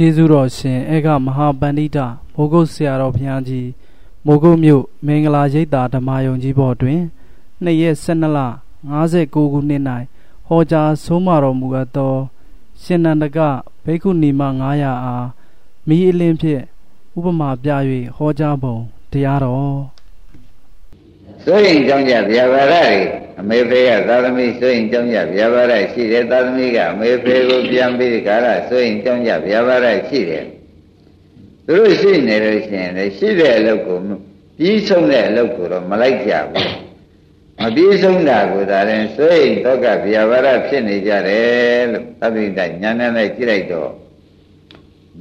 ကျေးဇူးတော်ရှင်အေကမဟာပန္တိတမိုးကုတ်ဆရာတော်ဘုရားကြီးမိုးကုတ်မြို့မင်္ဂလာရိပ်သာဓမ္မယုံကြီးဘော်တွင်2ရက်12လ59ခုနှစ်၌ဟောကြားဆုံးမတော်မူအပ်သော ရှင်နန္ဒကဘိက္ခုနီမ900အားမိအလင်းဖြင့်ဥပမာပြ၍ဟောကြားပုံတရားတော် ဆိုရင်ကြောင့်ကြဗျာပါရတွေအမေဖေကသာသမီဆိုရင်ကြောင့်ကြဗျာပါရရှိတယ်သာသမီကအမေဖေကိုပြန်ပြီးကာလဆိုရင်ကြောင့်ကြဗျာပါရရှိတယ်သူတို့ရှိနေလို့ရှိရင်လည်းရှိတဲ့အလုပ်ကိုပြီးဆုံးတဲ့အလုပ်ကိုတော့မလိုက်ကြဘူးမပြီးဆုံးတာကိုဒါရင်ဆိုရင်တော့ကဗျာပါရဖြစ်နေကြတယ်လို့သဗ္ဗိတညာနဲ့လိုက်ကြည့်လိုက်တော့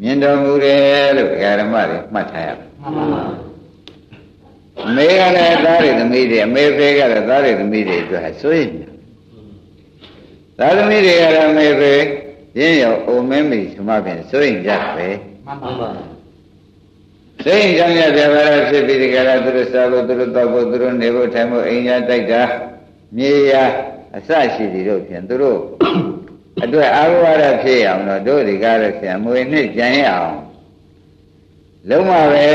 မြင်တော်မူတယ်လို့ဓမ္မတွေမှတ်ထားရမှန်ပါပါအ မေကလည်းသားတွေသမီးတွေအမေဖေကလည်းသားတွေသမီးတွေအတွက်စိုးရင်သားသမီးတွေကလည်းအမေဖေရင်းရောအုံမင်းမိသမဖြင့်စိုးရင်ကြပဲမှန်ပါပါစိတ်ကြောင့်ရပြပါရဖြစ်ပြီးဒီကရသူတို့စားဖို့သူတို့တော့ဖို့သူတို့နေဖို့ထိုင်ဖို့အိမ်ရတိုက်တာမြေရအစရှိသည်တို့ဖြင့်သူတို့အတွက်အာဝရဖြစ်အောင်တော့တို့ဒီကားလို့ဖြင့်အမွေနှစ်ကြံရအောင် လုံးဝပဲ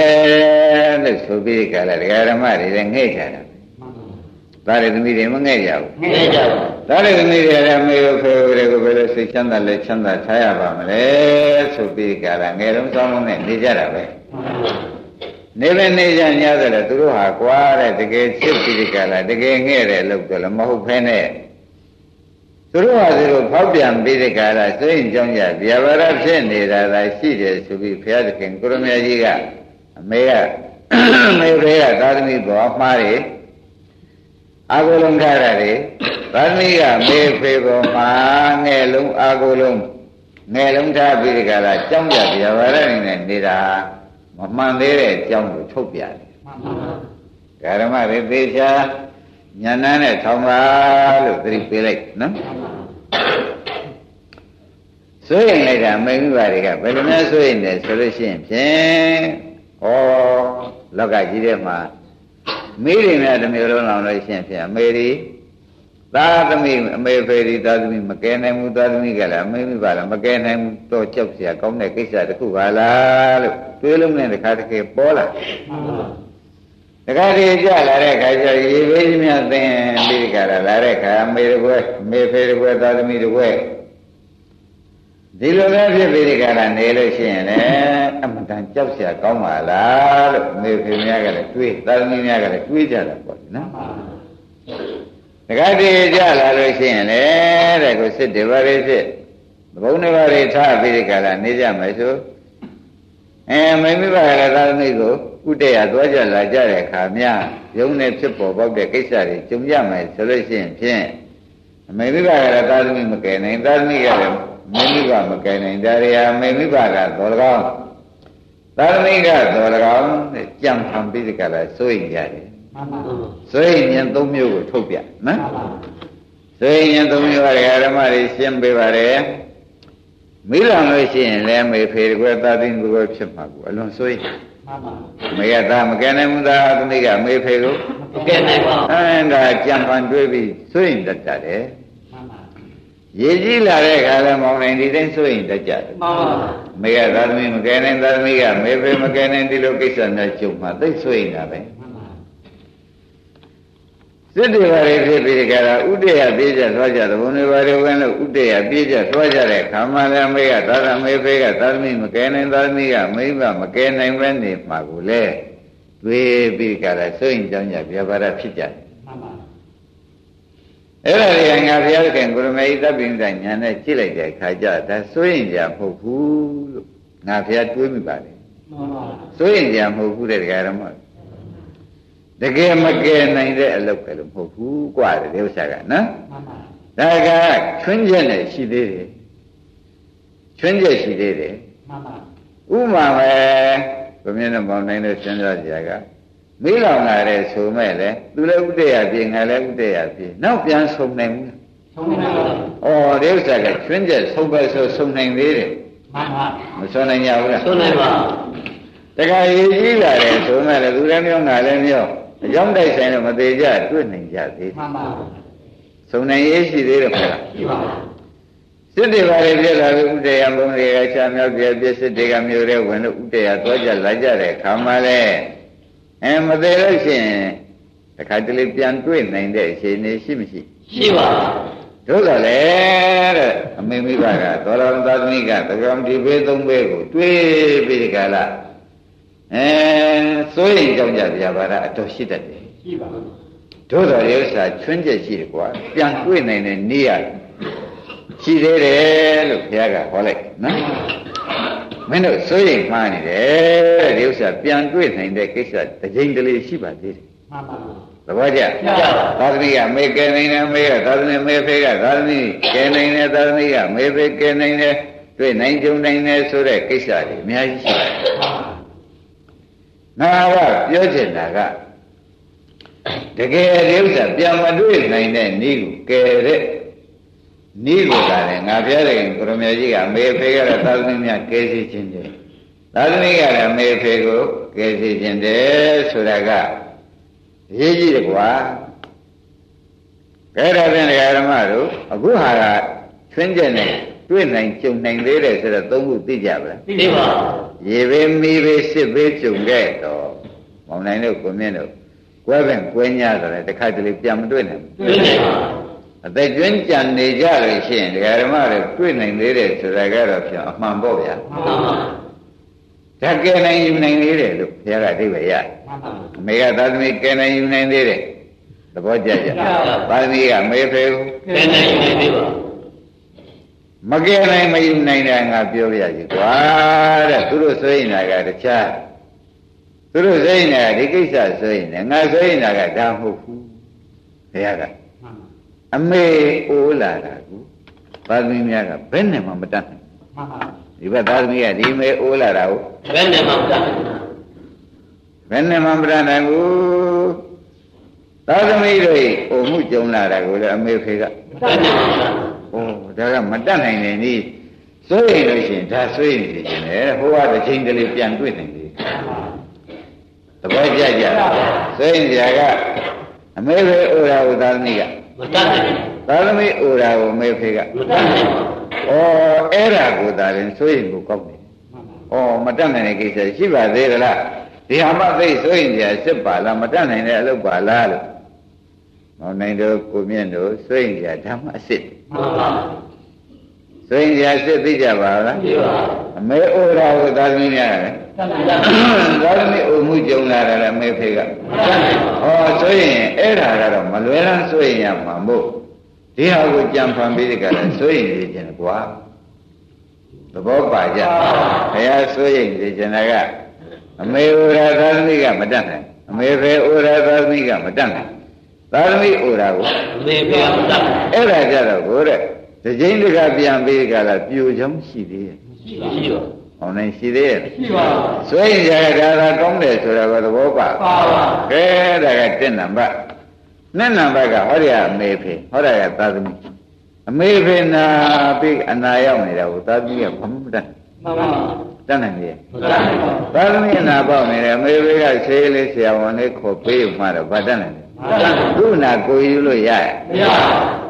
လို့ဆိုပြီးကြလားဒကာဓမ္မတွေလည်းငဲ့ကြတာဒါရသမီးတွေမငဲ့ကြဘူးငဲ့ကြပါဒါရသမီးတွေလည်းမေကိုဖေကိုတွေကိုဘယ်လိုစိတ်ချမ်းသာလဲချမ်းသာထားရပါမလဲဆိုပြီးကြလားငယ်လုံးစောင်းလုံးနဲ့နေကြတာပဲနေပဲနေကြညဆိုတော့သူတို့ဟာကွာတဲ့တကယ်ချစ်ပြီးကြလားတကယ်ငဲ့တယ်လို့ပြောလို့မဟုတ်ဖ ೇನೆ သူတို့ဟာသူတို့ဖောက်ပြန်ပြီးတဲ့ကာလစိတ်ကြောင့်ကြဗျာပါရဖြစ်နေတာသာရှိတယ်ဆိုပြီးဘုရားသခင်ကိုရမကြီးကအမေကမေတွေကသာသမီဘောမှားတယ်အာဟုလုံးထားရတယ်သာသမီကမေဖေဘောမှာငဲ့လုံးအာဟုလုံးငဲ့လုံးထားပြီးဒီကလာကြောင်းကြဗျာပါရနေနဲ့နေတာမမှန်သေးတဲ့အကြောင်းကိုထုတ်ပြတယ်ဓမ္မတွေသေချာ ညာနာနဲ့ထောင်ပါလို့သတိပေးလိုက်နော်ဆိုရင်လိုက်တာမိမိပါတွေကဘယ်လိုများဆိုရင်လဲဆိုလို့ရှိရင်ဖြင့်ဩလောကကြီးထဲမှာမိတွေများတစ်မျိုးလုံးလောင်လို့ရှိရင်ဖြင့်အမေတွေသာသမီအမေဖေဒီသာသမီမကဲနိုင်ဘူးသာသမီကလည်းအမေမိပါလားမကဲနိုင်ဘူးတော့ကြောက်เสียကောင်းတဲ့ကိစ္စတစ်ခုပါလားလို့တွေးလုံးနဲ့တခါတခါပေါ်လာ တခါတည်းကြလာတဲ့ခါကျရေဘေးမြသင်ပြီးကြလာလာတဲ့ခါမေတပွဲမေဖေတပွဲသာသမီတပွဲဒီလိုပဲဖြစ်ပြီးဒီကရနေလို့ရှိရင်လည်းအမှန်တန်ကြောက်စရာကောင်းပါလားလို့မေဖေများကလည်းတွေးသာသမီများကလည်းတွေးကြတာပေါ့နော်တခါတည်းကြလာလို့ရှိရင်လည်းတဲ့ကိုစစ်တွေပါလေစစ်ဘုံတွေပါလေထားပြီးဒီကရနေကြမယ်ဆို အဲမိမိပါရသာသမီကိုကုတ္တရာသွားကြလာကြတဲ့အခါများယုံနဲ့ဖြစ်ပေါ်ပေါက်တဲ့ကိစ္စတွေကြုံရမယ်ဆိုလို့ရှိရင်ဖြင့်မိမိပါရသာသမီမကယ်နိုင်သာသမီကလည်းမိမိဘမကယ်နိုင်ဒါရီဟာမိမိဘကသောလကောင်းသာသမီကသောလကောင်းတဲ့ကြံထံပြီးဒီကလာစိုးရင်ရတယ်မှန်ပါဘူးစိုးရင်ဉာဏ်သုံးမျိုးကိုထုတ်ပြနော်မှန်ပါစိုးရင်ဉာဏ်သုံးမျိုးကဓမ္မတွေရှင်းပေးပါတယ် မိလောင်လို့ရှိရင်လည်းမေဖေကွယ်သာသိင်ကွယ်ဖြစ်မှာကိုအလွန်စိုးရင်မှန်ပါမေကသာမကယ်နိုင်ဘူးသာသမီးကမေဖေကိုမကယ်နိုင်ပါဘူးအဲဒါကြံပန်တွေးပြီးစိုးရင်တတ်တယ်ရည်ကြီးလာတဲ့အခါလဲမောင်နိုင်ဒီတိုင်းဆိုရင်တက်ကြတယ်မှန်ပါမေကသာသမီမကယ်နိုင်သာသမီကမေဖေမကယ်နိုင်ဒီလိုကိစ္စနဲ့ကြုံမှာသိဆိုရင်တာပဲ စစ်တွေပါလေဖြစ်ပြီးကြတာဥတ္တရပြေးကြသွားကြတယ်ဘုံတွေပါလေဝင်လို့ဥတ္တရပြေးကြသွားကြတဲ့ခါမှလည်းမေကသာသမေဖေကသာသမီမကယ်နိုင်သာသမီကမိမမကယ်နိုင်ပဲနေမှာကိုလေတွေးပြီးကြတာဆိုရင်ကြောင့်ညပြပါရဖြစ်ကြတယ်အဲ့ဒါတွေကငါဘုရားခင်ကိုရမေသဗ္ဗိဉ္စညာနဲ့ကြည့်လိုက်တဲ့အခါကျဒါစိုးရင်ကြမဟုတ်ဘူးလို့ငါဘုရားတွေးမိပါလေစိုးရင်ကြမဟုတ်ဘူးတဲ့တရားတော်မတ ကယ်မကယ်နိုင်တဲ့အလုပ်ပဲလို့မဟုတ်ဘူးกว่าတဲ့ဥစ္စာကနော်ဒါကချွင်းချက်နဲ့ရှိသေးတယ်ချွင်းချက်ရှိသေးတယ်ဥမာပဲဘုမြင့်တော်ပေါင်းနိုင်တဲ့စဉ်းစားကြရကမေးလောင်လာတဲ့ဆိုမဲ့လေသူလည်းဥတ္တရာပြေငါလည်းဥတ္တရာပြေနောက်ပြန်ဆုံနိုင်ဘူးဆုံနိုင်ပါဘူးဩဒီဥစ္စာကချွင်းချက်ဆုံပဲဆိုဆုံနိုင်သေးတယ်မှန်ပါမဆုံနိုင်ကြဘူးလားဆုံနိုင်ပါတခါရေးကြီးလာတယ်ဆိုမဲ့လေသူလည်းမျိုးငါလည်းမျိုး အကြောင်းတိုက်ဆိုင်တော့မသေးကြတွေ့နိုင်ကြသေးမှန်ပါဆုံနိုင်ရေးရှိသေးတယ်ခေါ်လားရှိပါဘူးစစ်တွေပါလေပြက်လာပြီဥဒေယဘုံတွေကချာမြောက်ပြပြစစ်တွေကမျိုးတဲ့ဝင်လို့ဥဒေယသွားကြလာကြတဲ့ခါမှလည်းအဲမသေးလို့ရှိရင်တခါတလေပြန်တွေ့နိုင်တဲ့အချိန်နေရှိမရှိရှိပါတို့ကလည်းတဲ့အမေမိဘကသောရမသာသမီကသကံဒီဘေးသုံးဘေးကိုတွေးပြီးဒီကလာ အဲစိုးရိမ်ကြောင့်ကြပြပါရအတော်ရှိတတ်တယ်ရှိပါတို့တော်ရဲ့ဥစ္စာချွင်းချက်ရှိတယ်ကွာပြန်တွေ့နိုင်တဲ့နေရရှိသေးတယ်လို့ဘုရားကဟောလိုက်နော်မင်းတို့စိုးရိမ်မှားနေတယ်ဒီဥစ္စာပြန်တွေ့နိုင်တဲ့ကိစ္စတစ်ချိန်တလေရှိပါသေးတယ်မှန်ပါသဘောကျသာသမီကမေကဲနိုင်တယ်မေကသာသမီမေဖေကသာသမီကဲနိုင်တယ်သာသမီကမေဖေကဲနိုင်တယ်တွေ့နိုင်ကြုံနိုင်တယ်ဆိုတဲ့ကိစ္စတွေအများကြီးရှိတယ် ငါကပြောချင်တာကတကယ်ဒီဥစ္စာပြန်မတွေ့နိုင်တဲ့ဤကိုကယ်တဲ့ဤကိုကလည်းငါပြောတဲ့ကိုရမေကြီးကအမေဖေကလည်းသာသမီများကယ်စီခြင်းတယ်သာသမီကလည်းအမေဖေကိုကယ်စီခြင်းတယ်ဆိုတာကရေးကြည့်တယ်ကွာကဲဒါဖြင့်ဓမ္မတို့အခုဟာကချွင်းကျက်နေတွေ့ နိုင်ကြုံနိုင်သေးတယ်ဆိုတော့သုံးခုသိကြပါလားသိပါရေဘေးမီးဘေးစစ်ဘေးကြုံခဲ့တော့မောင်နိုင်တို့ကိုမြင့်တို့ကွဲပင်ကွဲညာဆိုတယ်တခါတလေပြန်မတွေ့နိုင်ဘူးတွေ့နိုင်ပါအသက်ကျွမ်းကြံနေကြလို့ရှိရင်ဓမ္မတွေတွေ့နိုင်သေးတယ်ဆိုတာကတော့ပြန်အမှန်ပေါ့ဗျာမှန်ပါဓာကဲနိုင်ယူနိုင်သေးတယ်လို့ဘုရားကအဓိပ္ပာယ်ရအမေကသာသမီကဲနိုင်ယူနိုင်သေးတယ်သဘောကျကြသာသမီကမေဖေကိုကဲနိုင်ယူနိုင်သေးပါ မကဲနိုင်မယူနိုင်တာငါပြောပြစီကွာတဲ့သူတို့ဆိုရင်ကတခြားသူတို့ဆိုရင်ဒီကိစ္စဆိုရင်ငါဆိုရင်ကဒါမဟုတ်ဘူးဘုရားကအမေအိုးလာတာကူသာသမီများကဘယ်နဲ့မှမတတ်နိုင်မှန်ပါဒီဘက်သားသမီးကဒီမေအိုးလာတာကိုဘယ်နဲ့မှမတတ်ဘယ်နဲ့မှမတတ်နိုင်ဘူးသားသမီးတို့အိုမှုကြုံလာတာကိုလည်းအမေဖေကတတ်နိုင်ပါဘူး ဩဒါကမတတ်နိုင်နေနီးစိုးရင်လို့ရှိရင်ဒါစိုးရင်နေခြင်းလေဟိုကတစ်ချိန်တလေပြန်တွေ့နိုင်တယ်သဘောကျကြစိုးရင်ကြာကအမေဖေအိုတာကိုသားသမီးကမတတ်နိုင်သာသမီအိုတာကိုမေဖေကမတတ်နိုင်ဩအဲ့ဒါကိုသာရင်ဆိုရင်ကိုကောက်တယ်ဩမတတ်နိုင်တဲ့ကိစ္စရှိပါသေးသလားဒီဟာမှသိဆိုရင်ကြာစစ်ပါလားမတတ်နိုင်တဲ့အလုပ်ပါလားလို့ မောင်နိုင်တို့ကိုမြင့်တို့ဆိုရင်ကြာဓမ္မအစ်စ်မှန်ပါဆိုရင်ကြာစစ်သိကြပါလားသိပါအမေအိုရာကိုသာသမီများတယ်သာသမီအိုမှုကြုံလာတယ်အမေဖေကဟောဆိုရင်အဲ့ဒါကတော့မလွယ်လန်းဆိုရင်ရမှာမို့ဒီဟာကိုကြံဖန်ပြီးဒီကရစိုးရင်နေခြင်းကွာသဘောပါကြဘုရားစိုးရင်နေခြင်းကအမေဩရာသာသမီကမတတ်နိုင်အမေဖေဩရာသာသမီကမတတ်နိုင် သာသမီဩရာကိုအမေဖေမတတ်အဲ့ဒါကြတော့ကိုတဲ့ဒီကျင်းတကပြန်ပြီးကြလားပြိုချောင်းရှိသေးရဲ့ရှိပါရှိပါဟောနေရှိသေးရဲ့ရှိပါစွဲရင်ကြဒါသာကောင်းတယ်ဆိုတော့သဘောပါပါပါကဲဒါကတင့်နံပါတ်နှစ်နံပါတ်ကဟောရအမေဖေဟောရကသာသမီအမေဖေနာပြီးအနာရောက်နေတာကိုသာသမီကဘာမှမတတ်မှန်ပါတတ်နိုင်ရဲ့မတတ်နိုင်ပါသာသမီအနာပေါက်နေတယ်အမေဖေကဆေးလေးဆရာဝန်လေးခေါ်ပေးမှတော့ဘာတတ်နိုင်လဲ သူ့နာကိုယူလို့ရရမရ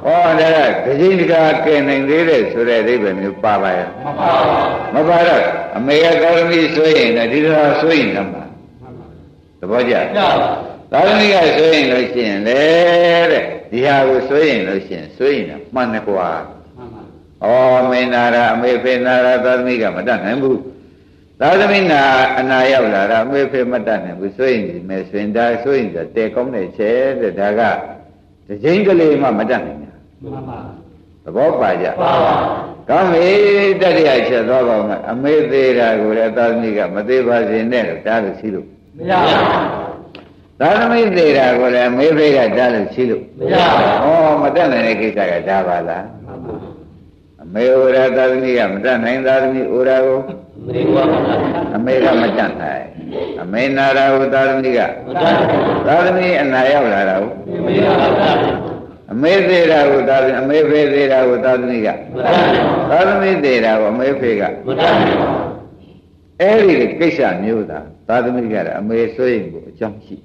ဟောဒါကဒကြိတကာကဲနိုင်သေးတယ်ဆိုတဲ့အဓိပ္ပာယ်မျိုးပါပါရဲ့မပါမပါတော့အမေကသာသမီဆိုရင်လည်းဒီလိုဆိုရင်တော့မှာသဘောကျသာသမီကဆိုရင်လို့ရှိရင်လေတဲ့ဒီဟာကိုဆိုရင်လို့ရှိရင်ဆိုရင်တော့မှန်တယ်ကွာမှန်ပါဩမင်းနာရအမေဖေနာရသာသမီကမတတ်နိုင်ဘူး သာသမီနာအနာရောက်လာတာအမေဖေမတတ်နိုင်ဘူးဆိုရင်ဒီမဲ့ဆိုရင်ဒါဆိုရင်တဲကောင်းတဲ့ချဲတဲ့ဒါကတစ်ချိန်ကလေးမှမတတ်နိုင်ဘူးမှန်ပါသဘောပါကြပါပါကောင်းပြီတတိယချက်သောကောင်ကအမေသေးတာကိုလည်းသာသမီကမသေးပါစေနဲ့လို့တားလို့ရှိလို့မရပါဘူးသာသမိသေးတာကိုလည်းမေးဖေးကတားလို့ရှိလို့မရပါဘူး။ဩမတတ်နိုင်တဲ့ကိစ္စကဒါပါလား။အမေဩရာသာသမိကမတတ်နိုင်သာသမိဩရာကို အမေကမတတ်နိုင်။အမေနာရာကိုသာသမိကမတတ်နိုင်။သာသမိအနာရောက်လာတာကိုအမေကမတတ်နိုင်အမေသေးတာကိုသာအမေဖေသေးတာကိုသာသမီကမတတ်နိုင်သာသမီသေးတာကိုအမေဖေကမတတ်နိုင်အဲ့ဒီကိစ္စမျိုးသာသာသမီကတော့အမေဆိုရင်ကိုအကြောင်းရှိ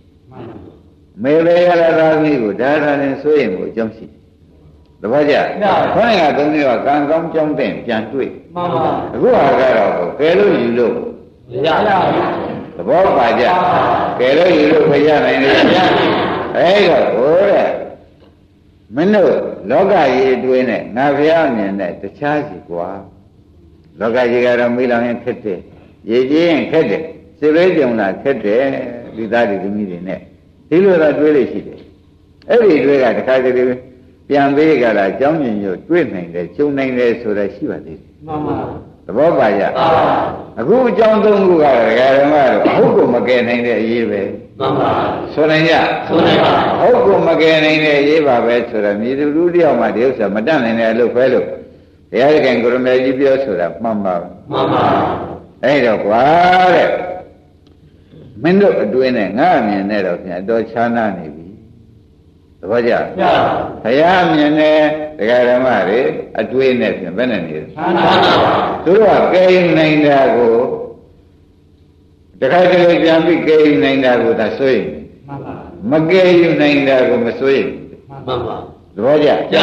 မေလေရတာသမီးကိုဒါသာနဲ့ဆိုရင်ကိုအကြောင်းရှိသဘောကျမှန်ပါခေါင်းကသုံးမျိုးကကံကောင်းကြောင်းတဲ့ပြန်တွေ့ မှန်ပါအခုဟာကတော့ကဲလို့ယူလို့ရရသဘောပါကြကဲလို့ယူလို့ခရနိုင်တယ်ဗျာအဲ့တော့ဟိုတဲ့မင်းတို့လောကကြီးအတွင်းနဲ့ငါဘုရားမြင်တဲ့တခြားစီကွာလောကကြီးကတော့မိလောင်ရင်ခက်တယ်ရေကြီးရင်ခက်တယ်စိလေးကြုံလာခက်တယ်ဒီသားဒီသမီးတွေနဲ့ဒီလိုသာတွေးလို့ရှိတယ်အဲ့ဒီတွေးကတခါတည်းပြန်ပေးကြတာအကြောင်းညင်ညွတ်တွေးနိုင်တယ်ကျုံနိုင်တယ်ဆိုတာရှိပါသေးတယ် မှန်ပါသဘောပါကြပါအခုအကြောင်းသုံးခုကဒကာဓမ္မတို့ဟုတ်ကိုမကယ်နိုင်တဲ့အရေးပဲမှန်ပါဆိုနိုင်ကြဆိုနိုင်ပါဟုတ်ကိုမကယ်နိုင်တဲ့အရေးပါပဲဆိုတော့မြေသူလူတယောက်မှဒီဥစ္စာမတတ်နိုင်တဲ့အလုပ်ပဲလို့ဘုရားသခင်ကိုရမေကြီးပြောဆိုတာမှန်ပါပဲမှန်ပါအဲ့တော့ကွာတဲ့မင်းတို့အတွင်းနဲ့ငါအမြင်နဲ့တော့ပြန်တော့ခြားနာနေပြီသ ဘောကျရဘုရားအမြင်နဲ့ဒကာဓမ္မတွေအတွင်းနဲ့ပြန်ဘယ်နဲ့နေလဲသာနာပါသူတို့ကကဲနိုင်တာကိုတခါတလေပြန်ပြီးကဲနိုင်တာကိုသာဆိုရင်မှန်ပါမကဲယူနိုင်တာကိုမဆိုရင်မှန်ပါသဘောကျရ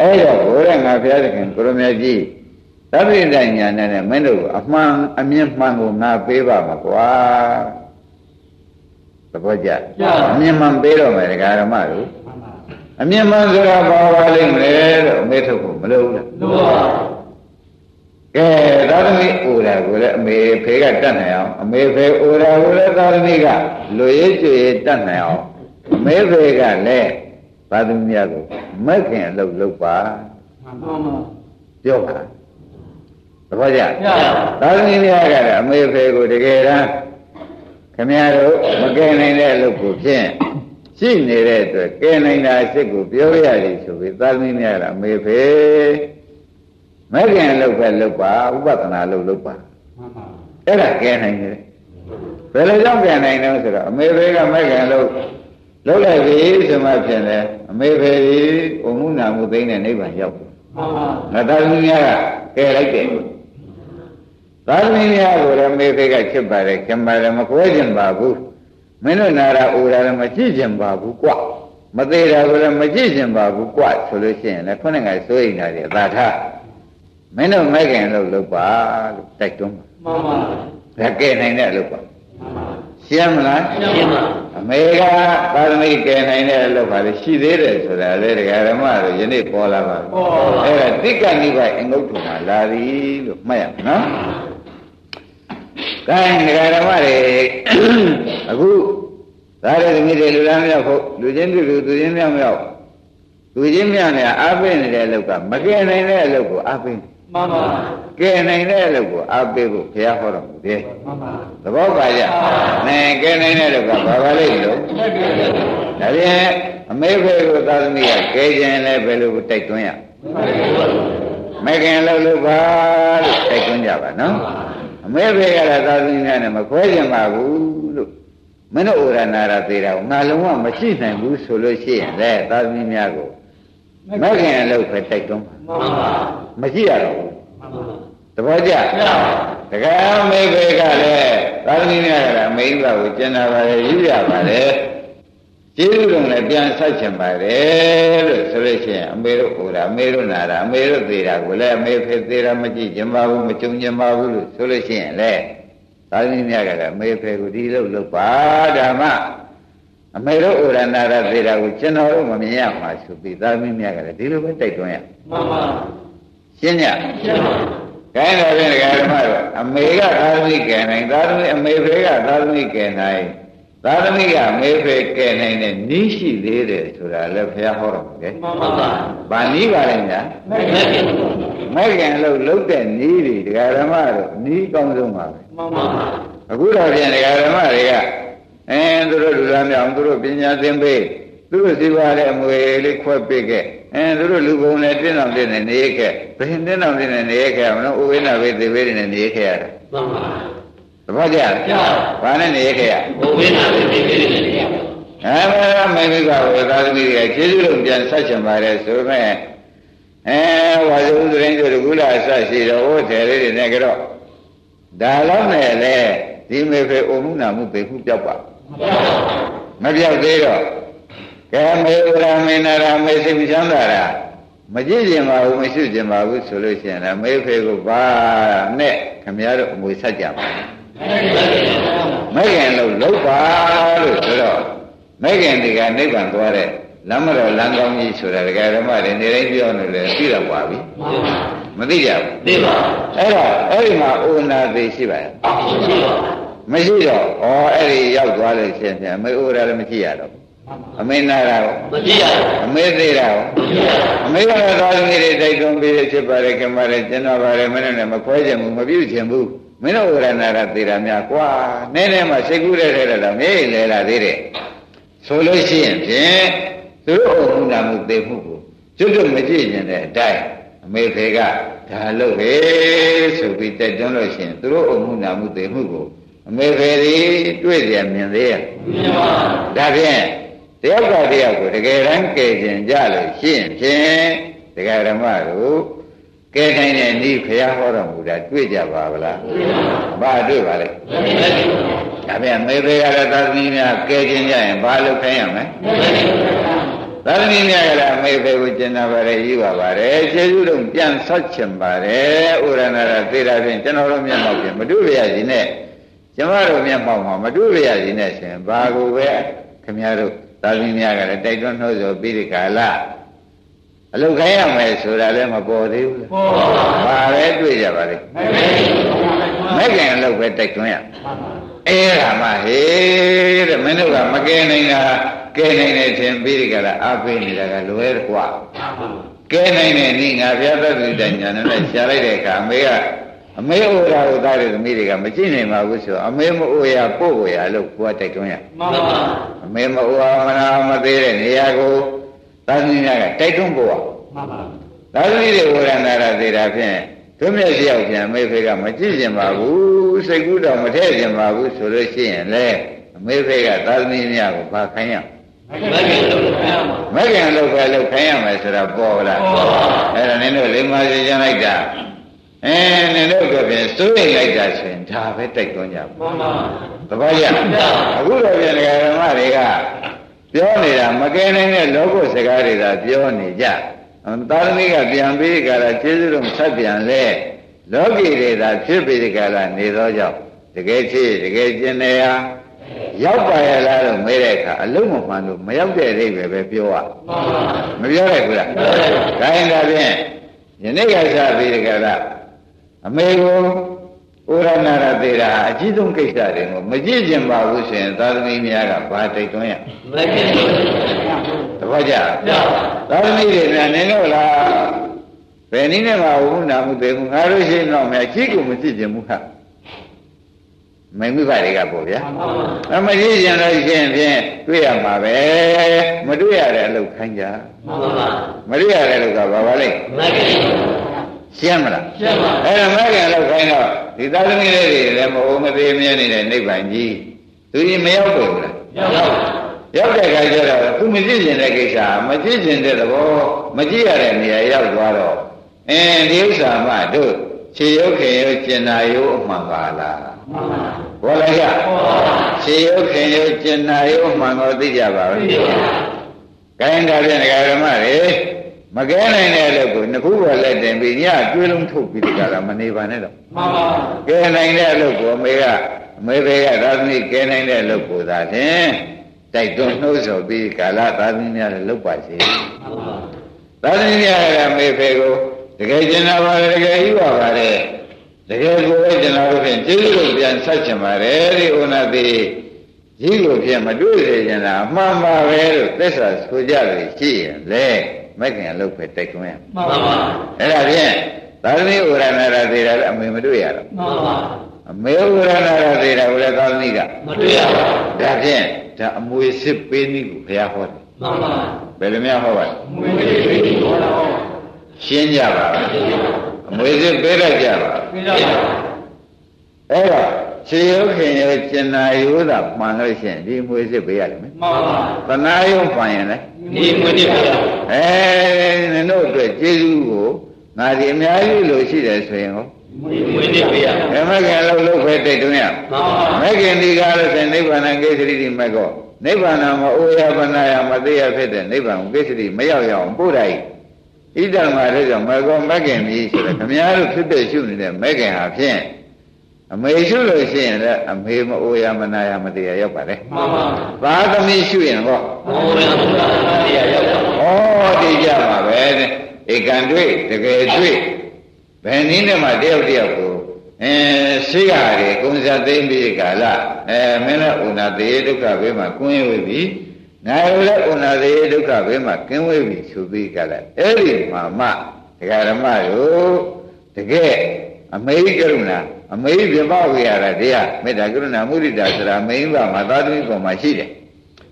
အဲ့တော့ဘုရားငါဘုရားသခင်ကိုရမကြီးသဗ္ဗိတညာနဲ့နဲ့မင်းတို့အမှန်အမြင်မှန်ကိုငါပေးပါမှာကွာသဘောကျအမြင်မှန်ပေးတော့မယ်ဒကာဓမ္မတို့မှန်ပါ အမြင်မှန်ဆိုတာဘာပါလိမ့်မလဲတော့အမေထုတ်ဖို့မလုပ်ဘူးလားလို့ပါကဲသာသမီအိုတာကိုလည်းအမေဖေကတတ်နိုင်အောင်အမေဖေအိုတာကိုလည်းသာသမီကလူရေးကျွေတတ်နိုင်အောင်အမေဖေကလည်းသာသမီများကိုမက်ခင်အလုပ်လုပ်ပါမှန်ပါပြောပါသဘောကျရသာသမီများကလည်းအမေဖေကိုတကယ်တမ်းခမရတို့မကယ်နိုင်တဲ့အလုပ်ကိုဖြင့် ရှိနေတဲ့အတွက်ကယ်နိုင်တာအစ်စ်ကိုပြောရရတယ်ဆိုပြီးသာသမီများကအမေဖေမက်ခင်အလုပ်ပဲလုပ်ပါဥပဒနာလုပ်လုပ်ပါမှန်ပါအဲ့ဒါကဲနိုင်တယ်ဘယ်လိုကြောင့်ကဲနိုင်လဲဆိုတော့အမေဖေကမဲ့ကံလို့လုံးလိုက်ပြီဆိုမှဖြစ်တယ်အမေဖေဒီအုံမှုနာမှုသိတဲ့နိဗ္ဗာန်ရောက်တယ်မှန်ပါငါသာသမီများကကဲလိုက်တယ်သာသမီများကိုလည်းအမေဖေကချစ်ပါတယ်ခင်ပါတယ်မကွဲကျင်ပါဘူး မင်းတို့နာရာအိုရာလည်းမကြည့်ကျင်ပါဘူးကွမသေးတာကိုလည်းမကြည့်ကျင်ပါဘူးကွဆိုလို့ရှိရင်လည်းခုနကစိုးရိမ်တာတွေအသာထားမင်းတို့မဲ့ကံလို့လုပ်ပါလို့တိုက်တွန်းပါမှန်ပါဒါကဲနိုင်တဲ့အလုပ်ပါမှန်ပါရှင်းမလားရှင်းပါအမေကပါရမီကဲနိုင်တဲ့အလုပ်ပါလေရှိသေးတယ်ဆိုတာလေတရားဓမ္မတို့ယနေ့ပေါ်လာပါပြီပေါ်ပါအဲ့ဒါတိက္ကနိဗ္ဗာန်အငုတ်ထုံမှာလာပြီလို့မှတ်ရမယ်နော် ကဲတရားဓမ္မတွေအခုဒါရသမီးတွေလူလားမြောက်ဖို့လူချင်းတူလူသူချင်းမြောက်မြောက်သူချင်းမြောက်နေအားပေးနေတဲ့အလုပ်ကမကဲနိုင်တဲ့အလုပ်ကိုအားပေးမှန်ပါကဲနိုင်တဲ့အလုပ်ကိုအားပေးဖို့ဘုရားဟောတော်မူတယ်မှန်ပါသဘောပါကြ။နဲကဲနိုင်တဲ့တော့ကဘာပါလိမ့်လို့တက်ကဲဒါပြန်အမေဖေကိုသာသမီကကဲခြင်းလည်းဘယ်လိုတိုက်တွန်းရမခင်လို့လို့ပါလို့တိုက်တွန်းကြပါနော်။ အမေဖေကလည်းသာသမီများနဲ့မခွဲကြပါဘူးလို့မင်းတို့ဩရနာရသေးတာကိုငါလုံးဝမရှိနိုင်ဘူးဆိုလို့ရှိရင်လေသာသမီများကိုမခင်လို့ပဲတိုက်တွန်းပါမှန်ပါမရှိရတော့ဘူးမှန်ပါသဘောကျရတကယ်အမေဖေကလည်းသာသမီများကလည်းအမေဘကိုကျင်နာပါလေယူရပါလေ ကျေးဇူးတော်လည်းပြန်ဆက်ချင်ပါတယ်လို့ဆိုလို့ရှိရင်အမေတို့ဟိုတာအမေတို့နာတာအမေတို့သေးတာကိုလည်းအမေဖေသေးတာမကြည့်ချင်ပါဘူးမကြုံချင်ပါဘူးလို့ဆိုလို့ရှိရင်လေသာသမီများကလည်းအမေဖေကိုဒီလိုလုပ်ပါဓမ္မအမေတို့ဩရနာရသေးတာကိုကျွန်တော်တို့မမြင်ရမှာဆိုပြီးသာသမီများကလည်းဒီလိုပဲတိုက်တွန်းရမှန်ပါရှင်းညရှင်းပါခိုင်းတော်ဖြင့်ဒကာဓမ္မတို့အမေကသာသမီကယ်နိုင်သာသမီအမေဖေကသာသမီကယ်နိုင် သာသမီကအမေဖေကယ်နိုင်တဲ့နီးရှိသေးတယ်ဆိုတာလည်းဘုရားဟောတော်မူတယ်မှန်ပါ။ဘာနီးပါလဲညာမဲ့ကဲမဲ့ခင်လို့လုတ်တဲ့နီးတွေဒကာဓမ္မတို့နီးကောင်းဆုံးပါပဲမှန်ပါ။အခုတော့ဖြင့်ဒကာဓမ္မတွေကအဲသူတို့လူသားများအောင်သူတို့ပညာသင်ပေးသူတို့စီပါတဲ့အမွေလေးခွဲပေးခဲ့အဲသူတို့လူပုံနဲ့တင်းအောင်တင်းနဲ့နေခဲ့ဘယ်တင်းအောင်တင်းနဲ့နေခဲ့မလို့ဥဝိနာဝေသေဝေတွေနဲ့နေခဲ့ရတယ်မှန်ပါသ ဘောကျလားကျပါဘာနဲ့နေခဲ့ရဘုဝိနာပဲဒီကိစ္စတွေအဲမမေမိကဝေသာသမီတွေကကျေးဇူးတော်ပြန်ဆက်ချင်ပါတယ်ဆိုမဲ့အဲဝါဇုသတင်းတို့ကုလအစရှိတော့ဟိုတယ်လေးတွေနဲ့ကတော့ဒါတော့နဲ့လေဒီမေဖေအုံမှုနာမှုပေခုပြောက်ပါမပြောက်သေးတော့ကဲမေဝရမေနာရမေစိတ်မချမ်းသာတာမကြည့်ကျင်ပါဘူးမရှိကျင်ပါဘူးဆိုလို့ရှိရင်လည်းမေဖေကိုဘာနဲ့ခမည်းတော်အမွေဆက်ကြပါ မဲခင်လို့လုံးပါလို့ဆိုတော့မဲခင်ဒီကနိဗ္ဗာန်သွားတဲ့လမ်းမတော်လမ်းကောင်းကြီးဆိုတာဒကာဓမ္မတွေနေတိုင်းပြောနေတယ်သိတော့ပါပြီမသိကြဘူးသိပါအဲ့တော့အဲ့ဒီမှာဥနာသေးရှိပါရဲ့ရှိပါမရှိတော့ဩအဲ့ဒီရောက်သွားလို့ရှင်ပြန်မေဥရာလည်းမရှိရတော့အမေနာတာရောမရှိရအမေသေးတာရောအမေကတော့သာသမီတွေတိုက်တွန်းပြီးဖြစ်ပါတယ်ခင်ဗျားကျွန်တော်ပါတယ်မင်းနဲ့မခွဲချင်ဘူးမပြုတ်ချင်ဘူး မင်းတို့ဝရဏတာသေတာများကွာနည်းနည်းမှစိတ်ကူးတဲ့ထဲတော့မေးလေလာသေးတယ်ဆိုလို့ရှိရင်ဖြင့်သူတို့အမှုနာမှုသေမှုကိုကျွတ်ကျွတ်မကြည့်ကျင်တဲ့အတိုင်းအမေဖေကဒါလို့ပဲဆိုပြီးတိုက်တွန်းလို့ရှိရင်သူတို့အမှုနာမှုသေမှုကိုအမေဖေဒီတွေ့ကြမြင်သေးရဲ့မြင်ပါဒါဖြင့်တယောက်ကတယောက်ကိုတကယ်တမ်းကယ်ကျင်ကြလို့ရှိရင်ဖြင့်တရားဓမ္မတို့ ကဲနိုင်တဲ့ဤဖရာဟောတော်မူတာတွေ့ကြပါဗလားဘာတွေ့ပါလဲဒါပြန်မေဖေရတဲ့သာသမီများကဲခြင်းကြရင်ဘာလို့ခိုင်းရမလဲသာသမီများကလည်းမေဖေကိုကျင်နာပါတယ်ယူပါပါတယ်ခြေစုတော့ပြန်ဆော့ချင်ပါတယ်ဥရဏရသေတာဖြင့်ကျွန်တော်တို့မျက်မှောက်ဖြင့်မတွေ့ရရင်နဲ့ကျမတို့မျက်မှောက်မှာမတွေ့ရရင်နဲ့ရှင်ဘာကိုပဲခင်ဗျားတို့သာသမီများကလည်းတိုက်တွန်းနှိုးဆော်ပြီးဒီကာလ အလုတ်ခိုင်းရမယ်ဆိုတာလည်းမပေါ်သေးဘူးလားပေါ်ပါဘာပဲတွေ့ကြပါလိမ့်မဲ့ခင်အလုတ်ပဲတိုက်တွန်းရအဲ့ဒါမှဟေးတဲ့မင်းတို့ကမကဲနိုင်တာကဲနိုင်တယ်ထင်ပြီးဒီကလာအပေးနေတာကလွယ်ကွာကဲနိုင်တဲ့ဤငါဘုရားသတ္တိတညာနဲ့ရှားလိုက်တဲ့အခါအမေကအမေအိုရာကိုသားတဲ့သမီးတွေကမကြည့်နိုင်ပါဘူးဆိုအမေမအိုရာပို့ကိုရာလို့ကိုယ်တိုက်တွန်းရမှန်ပါအမေမအိုရာမနာမသေးတဲ့နေရာကို သာသမီများကတိုက်တွန်းဖို့မှန်ပါသာသမီတွေဝရဏတာသေးတာဖြင့်သူမျက်စိရောက်ပြန်အမေဖေကမကြည့်ကျင်ပါဘူးစိတ်ကူးတော့မထည့်ကျင်ပါဘူးဆိုလို့ရှိရင်လေအမေဖေကသာသမီများကိုဘာခိုင်းရမဂ္ဂင်လုပ်ခိုင်းရမှာမဂ္ဂင်လုပ်ပဲလုပ်ခိုင်းရမယ်ဆိုတာပေါ်လားပေါ်ပါအဲ့ဒါနင်တို့လိမ္မာစီကျန်လိုက်တာအဲနင်တို့ကပြန်စိုးရိမ်လိုက်တာဆိုရင်ဒါပဲတိုက်တွန်းကြပါမှန်ပါတပည့်ရအခုတော့ပြန်ဓမ္မတွေက ပြောနေတာမကဲနိုင်တဲ့လောကုစကားတွေသာပြောနေကြသာသမီကပြန်ပြီးကြတာကျေးဇူးတော်ဆက်ပြန်လဲလောကီတွေသာဖြစ်ပြီးကြတာနေသောကြောင့်တကယ်ဖြစ်တကယ်ကျင်နေရရောက်ပါရဲ့လားလို့မေးတဲ့အခါအလုံးမမှန်လို့မရောက်တဲ့အိဗယ်ပဲပြောရမပြောရဘူးလားဒါရင်ဒါဖြင့်ယနေ့ကစားပြီးကြတာအမေကို ဥရဏရသေးတာအကြီးဆုံးကိစ္စတွေကိုမကြည့်ကျင်ပါဘူးဆိုရင်သာသမီများကဘာတိတ်သွင်းရမကြည့်ပါဘူးတပည့်ကြသာသမီတွေများနင်တို့လားဘယ်နည်းနဲ့မှဝုဏမှုသေးဘူးငါတို့ရှိရင်တော့မြတ်ကြီးကိုမကြည့်ကျင်ဘူးခါမင်းမိဘတွေကပေါ့ဗျာအမကြည့်ကျင်လို့ရှိရင်ဖြင့်တွေ့ရမှာပဲမတွေ့ရတဲ့အလုပ်ခိုင်းကြမတွေ့ရတဲ့အလုပ်ကဘာပါလဲမကြည့် ရှင်းမလားရှင်းပါအဲ့ဒါမကင်လောက်ခိုင်းတော့ဒီသာသမီလေးတွေလည်းမဟုတ်မသေးမြဲနေတဲ့နိဗ္ဗာန်ကြီးသူကြီးမရောက်ဘူးလားရောက်ပါရောက်တဲ့ခါကျတော့သူမကြည့်ကျင်တဲ့ကိစ္စမကြည့်ကျင်တဲ့သဘောမကြည့်ရတဲ့နေရာရောက်သွားတော့အင်းဒီဥစ္စာမှတို့ခြေရုပ်ခင်ရုပ်ကျင်နာရုပ်အမှန်ပါလားမှန်ပါဘောလိုက်ရခြေရုပ်ခင်ရုပ်ကျင်နာရုပ်အမှန်ကိုသိကြပါဦးသိပါဘူး။ခိုင်းတာဖြင့်ဓမ္မတွေ မကဲနိုင်တဲ့အလုပ်ကိုနှစ်ခုပေါ်လက်တင်ပြီးညကျွေးလုံးထုတ်ပြီးဒီကရာမနေပါနဲ့တော့မှန်ပါကဲနိုင်တဲ့အလုပ်ကိုအမေကအမေဘေကသာသမီကဲနိုင်တဲ့အလုပ်ကိုသာဖြင့်တိုက်တွန်းနှိုးဆော်ပြီးကာလသာသမီများလည်းလုပ်ပါစေမှန်ပါသာသမီများကအမေဖေကိုတကယ်ကျင်နာပါတယ်တကယ်ဤပါပါတယ်တကယ်ကိုပဲကျွန်တော်တို့ဖြင့်ကျေးဇူးတော်ပြန်ဆက်ချင်ပါတယ်ဒီဥနာတိကြီးကိုဖြင့်မတွေ့စေချင်တာအမှန်ပါပဲလို့သစ္စာဆိုကြလို့ရှိရင်လေ မဲ့ခင်အလုပ်ပဲတိုက်တွန်းရမှန်ပါပါအဲ့ဒါဖြင့်သာသမီဥရဏရသေးတာလည်းအမေမတွေ့ရတော့မှန်ပါအမေဥရဏရသေးတာကိုလည်းသာသမီကမတွေ့ရပါဘူးဒါဖြင့်ဒါအမွေစစ်ပေးနည်းကိုဘုရားဟောတယ်မှန်ပါဘယ်လိုများဟောပါလဲအမွေစစ်ပေးနည်းဟောတာရှင်းကြပါအမွေစစ်ပေးရကြပါပေးကြပါအဲ့တော့ ခြေရုပ်ခင်ရုပ်ကျင်နာယိုးတာမှန်လို့ရှိရင်ဒီမွေစစ်ပေးရတယ်မယ်မှန်ပါသနာယုံမှန်ရင်လည်းဒီမွေစစ်ပေးရအဲနင်တို့အတွက်ကျေးဇူးကိုငါဒီအများကြီးလို့ရှိတယ်ဆိုရင်ဟောမွေစစ်ပေးရမယ်မခင်လို့လို့ပဲတိတ်တွင်းရမှန်ပါမခင်ဒီကားလို့ဆိုနိဗ္ဗာန်ကိစ္စရိတိမကောနိဗ္ဗာန်မအိုရပနာယမသေးရဖြစ်တဲ့နိဗ္ဗာန်ကိစ္စရိမရောက်ရအောင်ပို့တိုင်းဣဒံမှာလည်းကြောင့်မကောမခင်ပြီဆိုတော့ခမည်းတော်ဖြစ်ဖြစ်ရှုနေတဲ့မခင်ဟာဖြင့် အမေရှုလို့ရှိရင်လည်းအမေမအိုရမနာရမတရားရောက်ပါလေမှန်ပါသာသမီရှုရင်ဟောဘုရားဘုရားတရားရောက်ပါဩဒီကြပါပဲတဲ့ဧကံတွေ့တကယ်တွေ့ဘယ်နည်းနဲ့မှတယောက်တယောက်ကိုအဲရှိရတယ်ကုံစားသိမ့်ပြီးကာလအဲမင်းလည်းဥနာသေးဒုက္ခဘေးမှာကွင်းဝေးပြီငါလည်းဥနာသေးဒုက္ခဘေးမှာကင်းဝေးပြီဆိုပြီးကာလအဲ့ဒီမှာမှဒကာဓမ္မတို့တကယ်အမေကရုဏာ အမေပြပဝေရတာတရားမေတ္တာကရုဏာမုဒိတာဆိုတာမိန်းမမှာသာသမီပေါ်မှာရှိတယ်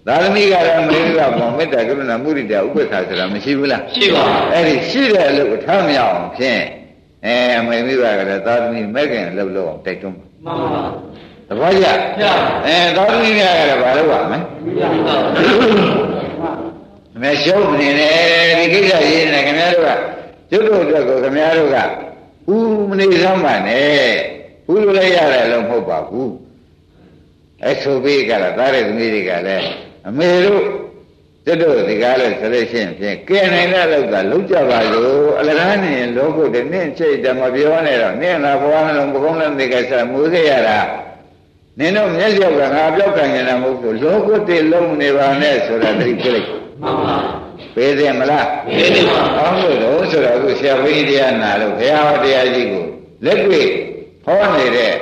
သာသမီကလည်းမိန်းမပေါ်မေတ္တာကရုဏာမုဒိတာဥပ္ပခါဆိုတာမရှိဘူးလားရှိပါအဲ့ဒီရှိတဲ့အလုပ်အထမ်းမရအောင်ဖြင့်အဲအမေမိဘကလည်းသာသမီမဲ့ခင်အလုပ်လုပ်အောင်တိုက်တွန်းပါမှန်ပါသဘောကျပြအဲသာသမီများကလည်းဘာလုပ်ရမလဲပြပါအမေရှုံးနေတယ်ဒီကိစ္စရေးနေခင်ဗျားတို့ကကျွတ်တို့အတွက်ကိုခင်ဗျားတို့ကဦးမနေစမ်းပါနဲ့ ဘူးလို့လည်းရတယ်လို့မဟုတ်ပါဘူးအဲဆိုပြီးကြတာသားတဲ့သမီးတွေကလည်းအမေတို့ကျွတ်တို့ဒီကားလို့ဆိုလို့ရှိရင်ဖြင့်ကဲနိုင်တဲ့လောက်ကလုံးကြပါလို့အလကားနေလောကုတ်တနင့်ချိတ်တယ်မပြောနဲ့တော့နင့်လာဘဝနှလုံးပကုံးလည်းဒီကစားမူစေရတာနင်တို့မျက်စိကငါပြောက်ကန်နေတာမဟုတ်ဘူးလောကုတ်တွေလုံးနေပါနဲ့ဆိုတာသတိပြလိုက်မှန်ပါပေးတယ်မလားပေးတယ်ပါအောင်းလို့တော့ဆိုတော့အခုဆရာဘုန်းကြီးတရားနာလို့ဘုရားဟောတရားကြီးကိုလက်တွေ့ ဟောနေတဲ့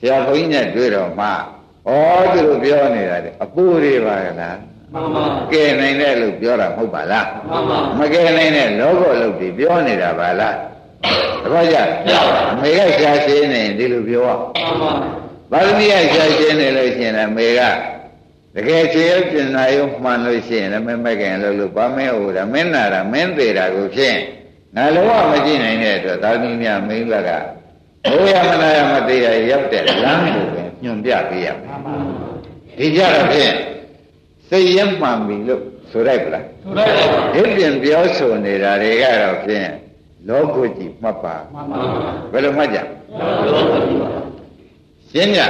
ဆရာဘုန်းကြီးနဲ့တွေ့တော့မှဩသူတို့ပြောနေတာလေအပူတွေပါကလားမှန်ပါကဲနိုင်တဲ့လို့ပြောတာမဟုတ်ပါလားမှန်ပါမကဲနိုင်တဲ့လောကလို့ဒီပြောနေတာပါလားတပည့်ကြအမေကရှားရှင်းနေဒီလိုပြောမှန်ပါပါသမီးကရှားရှင်းနေလို့ရှိရင်လည်းအမေကတကယ်ခြေရုပ်ပြင်နာရုံမှန်လို့ရှိရင်လည်းမမဲ့ခင်လို့လို့ဗမင်းဟိုတာမင်းနာတာမင်းသေးတာကိုဖြင့်ငါလုံးဝမကြည့်နိုင်တဲ့အတွက်သာသမီများမိန်းဘက ဘိုးရမနာရမသေးရရောက်တဲ့လမ်းကိုပဲညွန်ပြပေးရမယ်ဒီကြတော့ဖြင့်စိတ်ရမှန်ပြီလို့ဆိုလိုက်ပလားဆိုလိုက်ပါဒီပြင်ပြောဆိုနေတာတွေကတော့ဖြင့်လောကုကြီးမှတ်ပါမှန်ပါဘယ်လိုမှတ်ကြလောကကြီးပါရှင်းကြ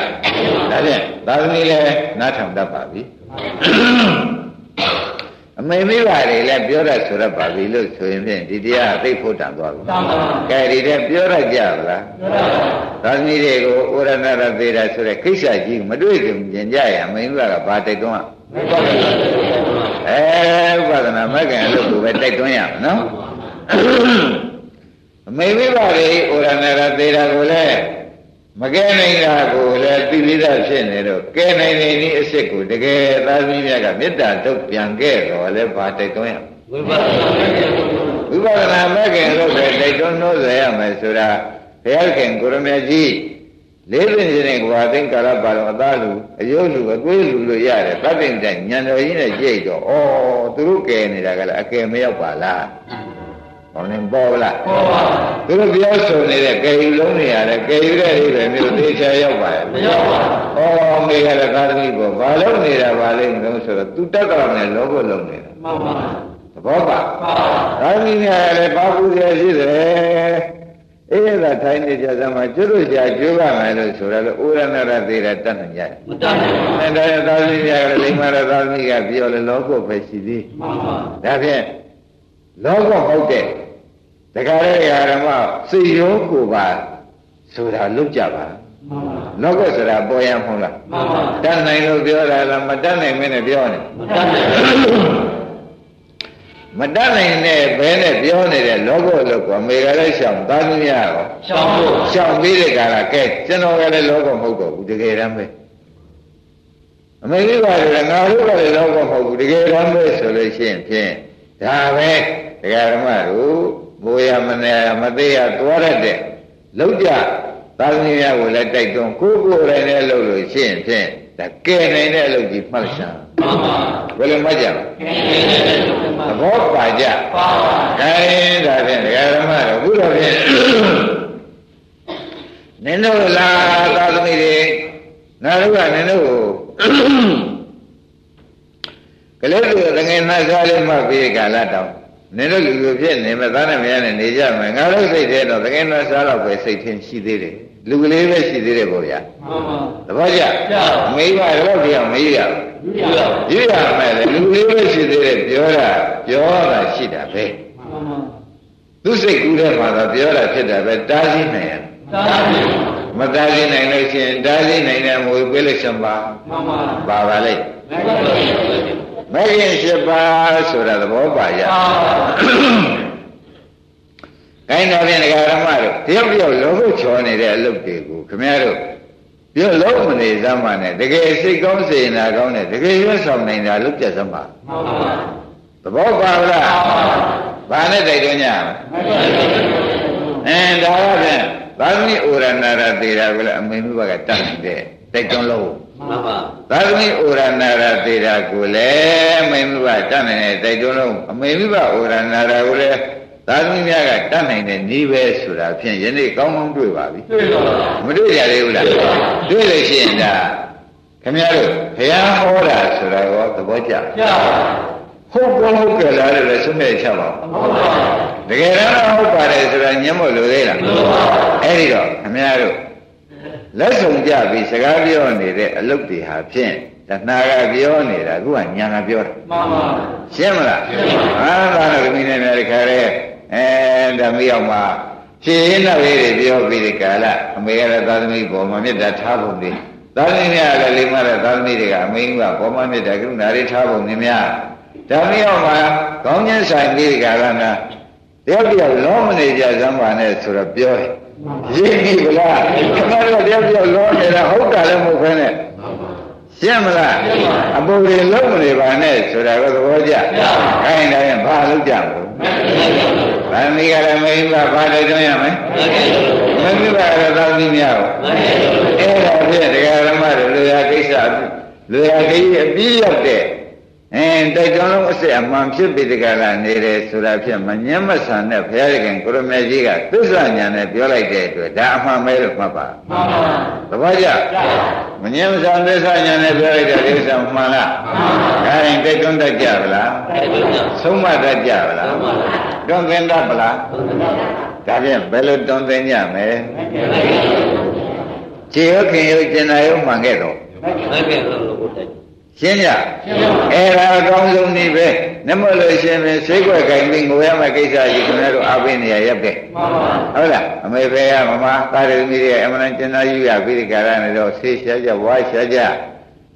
ဒါဖြင့်သာသမီလည်းနားထောင်တတ်ပါပြီ အမေမိဘတွေလည်းပြောရဆိုရပါပြီလို့ဆိုရင်ဖြင့်ဒီတရားသိဖို့တန်သွားပြီတန်ပါကဲဒီတဲ့ပြောရကြပါလားပြောတာပါသာသမီတွေကိုဩရဏရသေးတာဆိုတဲ့ကိစ္စကြီးမတွေ့ကြုံကျင်ကြရအမေမိဘကဘာတိုက်တွန်းရဘုရားအဲဥပဒနာမကံလို့ကိုပဲတိုက်တွန်းရမယ်နော်အမေမိဘတွေဩရဏရသေးတာကိုလည်း မကဲနိုင်တာကိုလည်းသိပြီးသားဖြစ်နေတော့ကဲနိုင်နေဒီအစ်စ်ကိုတကယ်သာသမီမြတ်ကမေတ္တာထုတ်ပြန်ခဲ့တော့လည်းဘာတိုက်တွန်းရဝိပဿနာဉာဏ်ဝိပဿနာမကင်လို့ပဲတိုက်တွန်းလို့ရရမယ်ဆိုတာဘုရားခင်ကိုရမကြီးလေးပင်ရှင်နဲ့ကွာသိင်္ကာရပါတော်အသားလူအယုတ်လူအသွေးလူလို့ရတယ်တတ်တဲ့တိုင်ညံတော်ကြီးနဲ့ကြိတ်တော့ဩသူတို့ကဲနေတာကလည်းအကယ်မရောက်ပါလား ဟောနေပေါ်လားပေါ်ပါသူတို့ပြောဆိုနေတဲ့ကယ်ယူလုံးတွေရတယ်ကယ်ယူတဲ့အိဗယ်မျိုးသေချာရောက်ပါရဲ့မရောက်ပါဩမေကလည်းသာသမီပေါ်ဘာလို့နေတာပါလိမ့်မလို့ဆိုတော့သူတက်တော်နဲ့လောဘလုံးနေတာမှန်ပါသဘောပါပါသာသမီများလည်းဘာပူရရှိတယ်အေးဒါထိုင်းနေကြစမ်းမှာကျွတ်လို့ကြာကျွတ်ပါမယ်လို့ဆိုရလို့ဩရဏရသေးတာတတ်နိုင်ကြတယ်မတတ်နိုင်ပါအဲဒါသာသမီများကလည်းလိမ္မာရသာသမီကပြောလေလောကပဲရှိသေးမှန်ပါဒါဖြင့် လောကဟုတ်တဲ့တခါလေဓမ္မစိတ်ရောကိုယ်ပါဆိုတာလွတ်ကြပါမှန်ပါလောကဆိုတာပေါ်ရမဟုတ်လားမှန်ပါတတ်နိုင်လို့ပြောတာလားမတတ်နိုင်မင်းနဲ့ပြောနေမတတ်နိုင်ပါမတတ်နိုင်တဲ့ဘဲနဲ့ပြောနေတဲ့လောကလို့ကအမေကလည်းရှောင်သာသမီးရောရှောင်းဖို့ရှောင်ပြီးတဲ့ကာလကဲကျွန်တော်ကလည်းလောကမဟုတ်တော့ဘူးတကယ်တမ်းပဲအမေကြီးကလည်းငါတို့ကလည်းလောကမဟုတ်ဘူးတကယ်တမ်းပဲဆိုလို့ရှိရင်ဖြင့် ဒါပဲတရားဓမ္မတို့ဘိုးရမနေမသေးရသွားရတဲ့လောက်ကြသာသမီများကိုလည်းတိုက်တွန်းကိုယ်ကိုယ်လည်းလည်းလုပ်လို့ရှိရင်ဖြင့်ဒါကဲနိုင်တဲ့အလုပ်ကြီးမှတ်ရှာမှန်ပါဘယ်လိုမှတ်ကြလဲကဲတဲ့လူတွေမှာသဘောပါကြပါပါခိုင်းဒါဖြင့်ဒကာဓမ္မတို့ဘုရားဖြင့်နင်တို့လာသာသမီတွေငါတို့ကနင်တို့ကို ကလေးတို့တငယ်နှစားလေးမှပြီးကာလတောင်နင်တို့လူလူဖြစ်နေမဲ့သားနဲ့မရနဲ့နေကြမယ်ငါတို့စိတ်ထဲတော့တငယ်နှစားတော့ပဲစိတ်ထင်းရှိသေးတယ်လူကလေးပဲရှိသေးတယ်ပေါ့ဗျာမှန်ပါသဘောကျကျပါမိဘတော့ပြောင်းမေးရဘူးယူရရရမယ်လေလူလေးပဲရှိသေးတယ်ပြောတာပြောတာရှိတာပဲမှန်ပါသသူစိတ်ကူးတဲ့မှာတော့ပြောတာဖြစ်တာပဲတားဆီးနိုင်ရသာသမီမတားဆီးနိုင်လို့ရှိရင်တားဆီးနိုင်တဲ့မွေပေးလို့ရှင်ပါမှန်ပါပါပါလိမ့် မှန်ပါမဂ်ရင်၈ပါးဆိုတာသဘောပါရအာခိုင်းတော်ဖြင့်ဒကာရမတို့တယောက်တယောက်လောဘချောနေတဲ့အလုပ်တွေကိုခမည်းတော်ပြောလုံးမနေစမ်းပါနဲ့တကယ်စိတ်ကောင်းစေနာကောင်းတဲ့တကယ်ရွတ်ဆောင်နိုင်တာလုပ်ပြစမ်းပါမှန်ပါသဘောပါလားဘာနဲ့တိုက်တွန်းကြမလဲအင်းဒါကဖြင့်သာသမီဩရဏရသေးတာကိုလည်းအမေမိဘကတတ်တယ်တိုက်တွန်းလို့ မှန်ပါသာသမီဩရဏရသေးတာကိုလည်းအမေမိဘတတ်နိုင်တဲ့တိုက်တွန်းလို့အမေမိဘဩရဏရကိုလည်းသာသမီများကတတ်နိုင်တဲ့ဤပဲဆိုတာဖြင့်ယနေ့ကောင်းကောင်းတွေ့ပါပြီတွေ့ပါမတွေ့ကြသေးဘူးလားတွေ့လို့ရှိရင်ဒါခင်ဗျားတို့ဘုရားဟောတာဆိုတာရောသဘောကျလားကြာဟုတ်ကောဟုတ်ကဲ့လားလို့လည်းဆုံးဖြတ်ချက်ပါဦးဟုတ်ပါတကယ်တော့ဟုတ်ပါတယ်ဆိုတာညံ့မို့လို့သေးလားလို့ပါအဲ့ဒီတော့ခင်ဗျားတို့ လက်ဆောင်ကြပြီးစကားပြောနေတဲ့အလုပ်တွေဟာဖြင့်တဏှာကပြောနေတာအခုကညာကပြောတာမှန်ပါရှင်းမလားဟာသာရကမိနဲ့များတခါရဲအဲဓမ္မရောက်မှာဖြည့်ရင်းတော့လေးတွေပြောပြီးဒီကာလအမေကလည်းသာသမီပေါ်မှာမေတ္တာထားဖို့လေသာသမီများလည်းလိမ္မာတဲ့သာသမီတွေကအမေကပေါ်မှာမေတ္တာကရုဏာတွေထားဖို့နေများဓမ္မရောက်မှာကောင်းခြင်းဆိုင်ပြီးဒီကာလနာတယောက်တယောက်လုံးမနေကြစမ်းပါနဲ့ဆိုတော့ပြောတယ် ရင်းပြီဗလားခင်ဗျားတို့တယောက်တယောက်လုံးနေတာဟုတ်တာလည်းမဟုတ်ဘဲနဲ့ရှင်းမလားအပူတွေလုံးမနေပါနဲ့ဆိုတာကသဘောကျခိုင်းတယ်ဘာလုပ်ကြမလို့ဗာမိကလည်းမိဘဘာတွေတွန်းရမလဲမမိဘလည်းသာသမီများကိုအဲ့ဒါဖြင့်တရားဓမ္မတွေလူရကိစ္စလူရကိစ္စအပြည့်ရောက်တဲ့ အဲတိုက်တွန်းလုံးအစစ်အမှန်ဖြစ်ပြီးတကလားနေတယ်ဆိုတာဖြင့်မညံ့မဆန်တဲ့ဘုရားရှင်ကိုရမေကြီးကသစ္စာညာနဲ့ပြောလိုက်တဲ့အတွက်ဒါအမှန်ပဲလို့မှတ်ပါမှန်ပါသဘောကျမငြင်းမဆန်သစ္စာညာနဲ့ပြောလိုက်တဲ့ဥစ္စာမှန်လားဒါရင်တိတ်တွန်းတတ်ကြဗလားအဲ့လိုကြာဆုံးမတတ်ကြဗလားမှန်ပါတွန်းသင်တတ်ဗလားဒါဖြင့်ဘယ်လိုတွန်းသင်ကြမလဲခြေရခင်ရကျင်နာရုံမှန်ခဲ့တော့မကဲလို့လို့တက် ရှင်းကြအဲ့ဒါအကောင်းဆုံးနည်းပဲနမလို့ရှင်းပြီစိတ်ွက်ကင်ပြီးငိုရမယ့်ကိစ္စကြီးခင်ဗျားတို့အပိနေရရက်ခဲ့မှန်ပါဟုတ်လားအမေဖေကမမသာရမီရဲ့အမှန်ကျင်နာယူရပြီးဒီကရနဲ့တော့ဆေးရှားကြဝါရှားကြ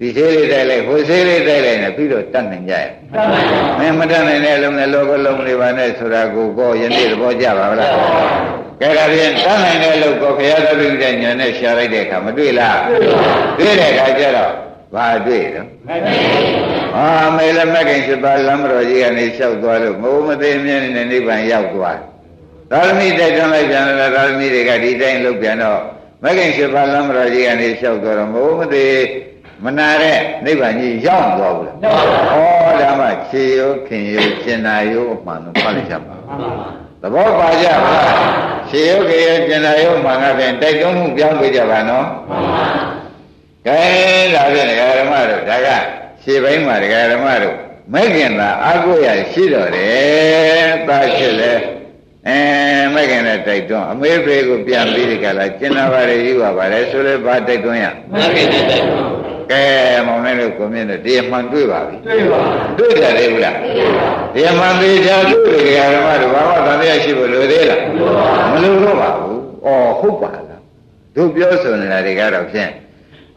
ဒီဆေးလေးတိုက်လိုက်ဟိုဆေးလေးတိုက်လိုက်နဲ့ပြီးတော့တတ်နိုင်ကြရဲ့တတ်နိုင်ပါမင်းမတတ်နိုင်တဲ့အလုံးနဲ့လောကလုံးလေးပါနဲ့ဆိုတာကိုကိုယနေ့သဘောကျပါဗလားကဲဒါဖြင့်တတ်နိုင်တဲ့အလုပ်ကိုဘုရားသခင်တဲ့ညာနဲ့ရှားလိုက်တဲ့အခါမတွေ့လားတွေ့တဲ့အခါကျတော့ ဘာတွေ့တော့အာမေလမကိစ္စပါလမ်းမတော်ကြီးကနေလျှောက်သွားလို့မိုးမသေးမြင်းနဲ့နိဗ္ဗာန်ရောက်သွားသာသမီတိုက်တွန်းလိုက်ပြန်လာသာသမီတွေကဒီတိုင်းလုပ်ပြန်တော့မကိစ္စပါလမ်းမတော်ကြီးကနေလျှောက်သွားတော့မိုးမသေးမနာတဲ့နိဗ္ဗာန်ကြီးရောက်သွားဘူးလားဩဒါမှခြေရောခင်ရောကျင်နာရောအမှန်တော့ဖတ်လိုက်ကြပါမှန်ပါသဘောပါကြပါလားခြေရောခင်ရောကျင်နာရောမှန်ကဖြင့်တိုက်တွန်းမှုပြောင်းပေးကြပါနော်မှန်ပါ ကဲဒါဖြင့်ဒကာဓမ္မတို့ဒါကရှေ့ပိုင်းမှာဒကာဓမ္မတို့မဲ့ခင်သာအာကိုရရှိတော်တယ်တာဖြစ်လဲအဲမဲ့ခင်နဲ့တိုက်တွန်းအမေဖေကိုပြန်ပြီးဒီကလာကျင်နာပါလေယူပါပါလေဆိုလဲဘာတိုက်တွန်းရမကဲတဲ့တိုက်ကဲမောင်လေးတို့ကိုမြင်တော့တရားမှန်တွေ့ပါပြီတွေ့ပါတွေ့ကြသေးဘူးလားတရားမှန်သေးချာတွေ့တယ်ဒကာဓမ္မတို့ဘာမှသံတရားရှိဖို့လိုသေးလားမလိုတော့ပါဘူးဩဟုတ်ပါလားတို့ပြောဆိုနေတာတွေကတော့ဖြင့်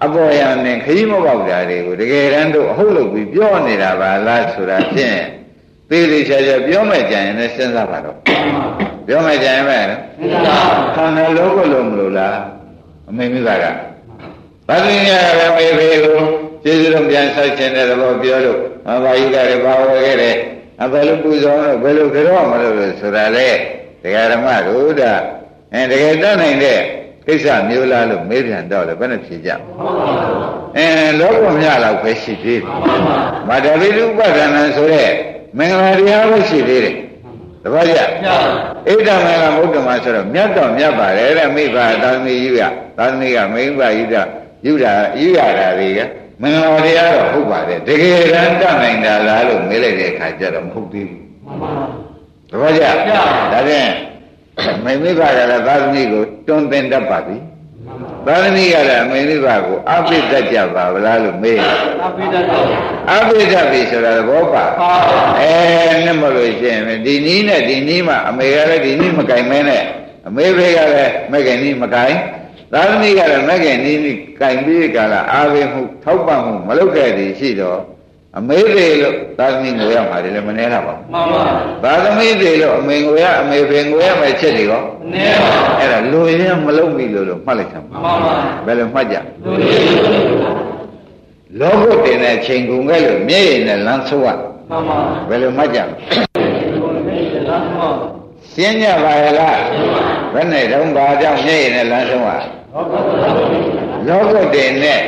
အပေါ်ယံနဲ့ခကြီးမပေါက်တာတွေကိုတကယ်တမ်းတို့အဟုတ်လို့ပြီးပြောနေတာပါလားဆိုတာဖြင့်သေးသေးချာချာပြောမဲ့ကြရင်လည်းစဉ်းစားပါတော့ပြောမဲ့ကြရင်ပဲနော်မှန်ပါခန္ဓာလုံးကိုလုံးမလို့လားအမေမိသားကဘာသိညာရမေဖေကိုကျေးဇူးတော်ပြန်ဆက်ခြင်းတဲ့သဘောပြောလို့အဘာယုကလည်းဘာဝယ်ခဲ့တယ်အဘယ်လိုပူဇော်လို့ဘယ်လိုကြောမလို့လို့ဆိုတာလေဒကာဓမ္မတို့ဒါအဲတကယ်တတ်နိုင်တဲ့ ကိစ္စမျိုးလားလို့မေးပြန်တော့လည်းဘယ်နဲ့ဖြေကြမလဲမှန်ပါအဲလောကမြလောက်ပဲရှိသေးတယ်မှန်ပါ။မာတပိတုပဒနာဆိုတဲ့မင်္ဂလာတရားပဲရှိသေးတယ်။တပည့်ကြကြာဣဒ္ဓမင်္ဂမုဒ္ဓမဆိုတော့မြတ်တော့မြတ်ပါတယ်တဲ့မိဘသာသမီယူရသာသမီကမိဘယူတာယူတာယူရတာတွေကမင်္ဂလာတရားတော့ဟုတ်ပါတယ်တကယ်တမ်းတတ်နိုင်တာလားလို့မေးလိုက်တဲ့အခါကျတော့မဟုတ်သေးဘူးမှန်ပါတပည့်ကြဒါဖြင့် မိမိဘကလည်းသာသမီကိုတွန်းသင်တတ်ပါပြီမှန်သာသမီကလည်းအမေမိဘကိုအပိတတ်ကြပါဗလားလို့မေးတယ်အပိဒတ်တော်အပိတတ်ပြီဆိုတာသဘောပါပါအဲနဲ့မလို့ရှိရင်ဒီနီးနဲ့ဒီနီးမှအမေကလည်းဒီနီးမကင်မဲနဲ့အမေဖေကလည်းမကင်နီးမကင်သာသမီကလည်းမကင်နီးနီးကင်ပြီးကြလားအာဝေမှုထောက်ပံ့မှုမလုပ်ခဲ့သည်ရှိတော့ အမေဖေလို့သာသမီငိုရမှာလည်းမနှဲတာပါဘူးမှန်ပါသာသမီဖေလို့အမေငိုရအမေဖေငိုရမယ်ချက်တွေရောနေပါအဲ့ဒါလူရင်းမလုပ်ပြီလို့လို့မှတ်လိုက်သမ်းပါမှန်ပါဘယ်လိုမှတ်ကြလူရည်လောကုတ်တင်တဲ့ချိန်ကုန်ခဲ့လို့မျက်ရည်နဲ့လမ်းဆိုးရမှန်ပါဘယ်လိုမှတ်ကြလဲလူရည်လားမှန်ရှင်းကြပါရဲ့လားဘယ်နဲ့တုန်းဘာကြောင့်မျက်ရည်နဲ့လမ်းဆုံးอ่ะလောကုတ်တင်နဲ့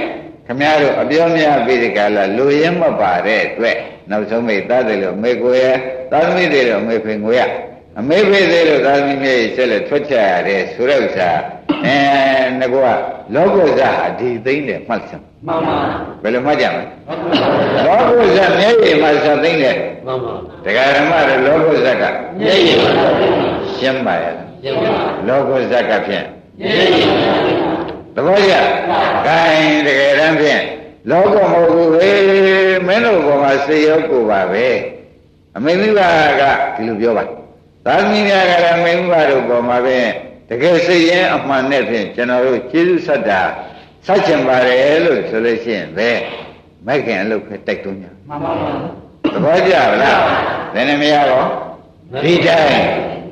ခမည်းတော်အပြောများပြီးဒီကလာလူရင်းမပါတဲ့အတွက်နောက်ဆုံးမိသားတယ်လို့မေကိုရသာသမီတွေတော့မေဖေငွေရအမေဖေသေးလို့သာသမီမျက်ရည်ဆက်လက်ထွက်ချရတယ်ဆိုတဲ့ဥစ္စာအဲငကောကလောကုတ်ဇာအဒီသိမ့်တယ်မှတ်စမ်းမှန်ပါဘယ်လိုမှတ်ကြမလဲလောကုဇ္ဇမျက်ရည်မှာသသိမ့်တယ်မှန်ပါတရားဓမ္မတွေလောကုဇ္ဇကမျက်ရည်ပါရှင်းပါရဲ့ရှင်းပါလောကုဇ္ဇကဖြင့်မျက်ရည်သ ဘောကျဂိုင်းတကယ်တမ်းဖြင့်လောကမဟုတ်ဘူးပဲမင်းတို့ဘုံမှာစေရောကိုပါပဲအမေမိဘကဒီလိုပြောပါသာသမီများကလည်းအမေမိဘတို့ဘုံမှာပဲတကယ်စိတ်ရင်အမှန်နဲ့ဖြင့်ကျွန်တော်တို့ကျေးဇူးဆက်တာဆက်ချင်ပါတယ်လို့ဆိုလို့ရှိရင်ပဲမိုက်ခင်အလုပ်ပဲတိုက်တွန်းကြမှန်ပါသဘောကျလားနည်းနည်းမရတော့ဒီတိုင်း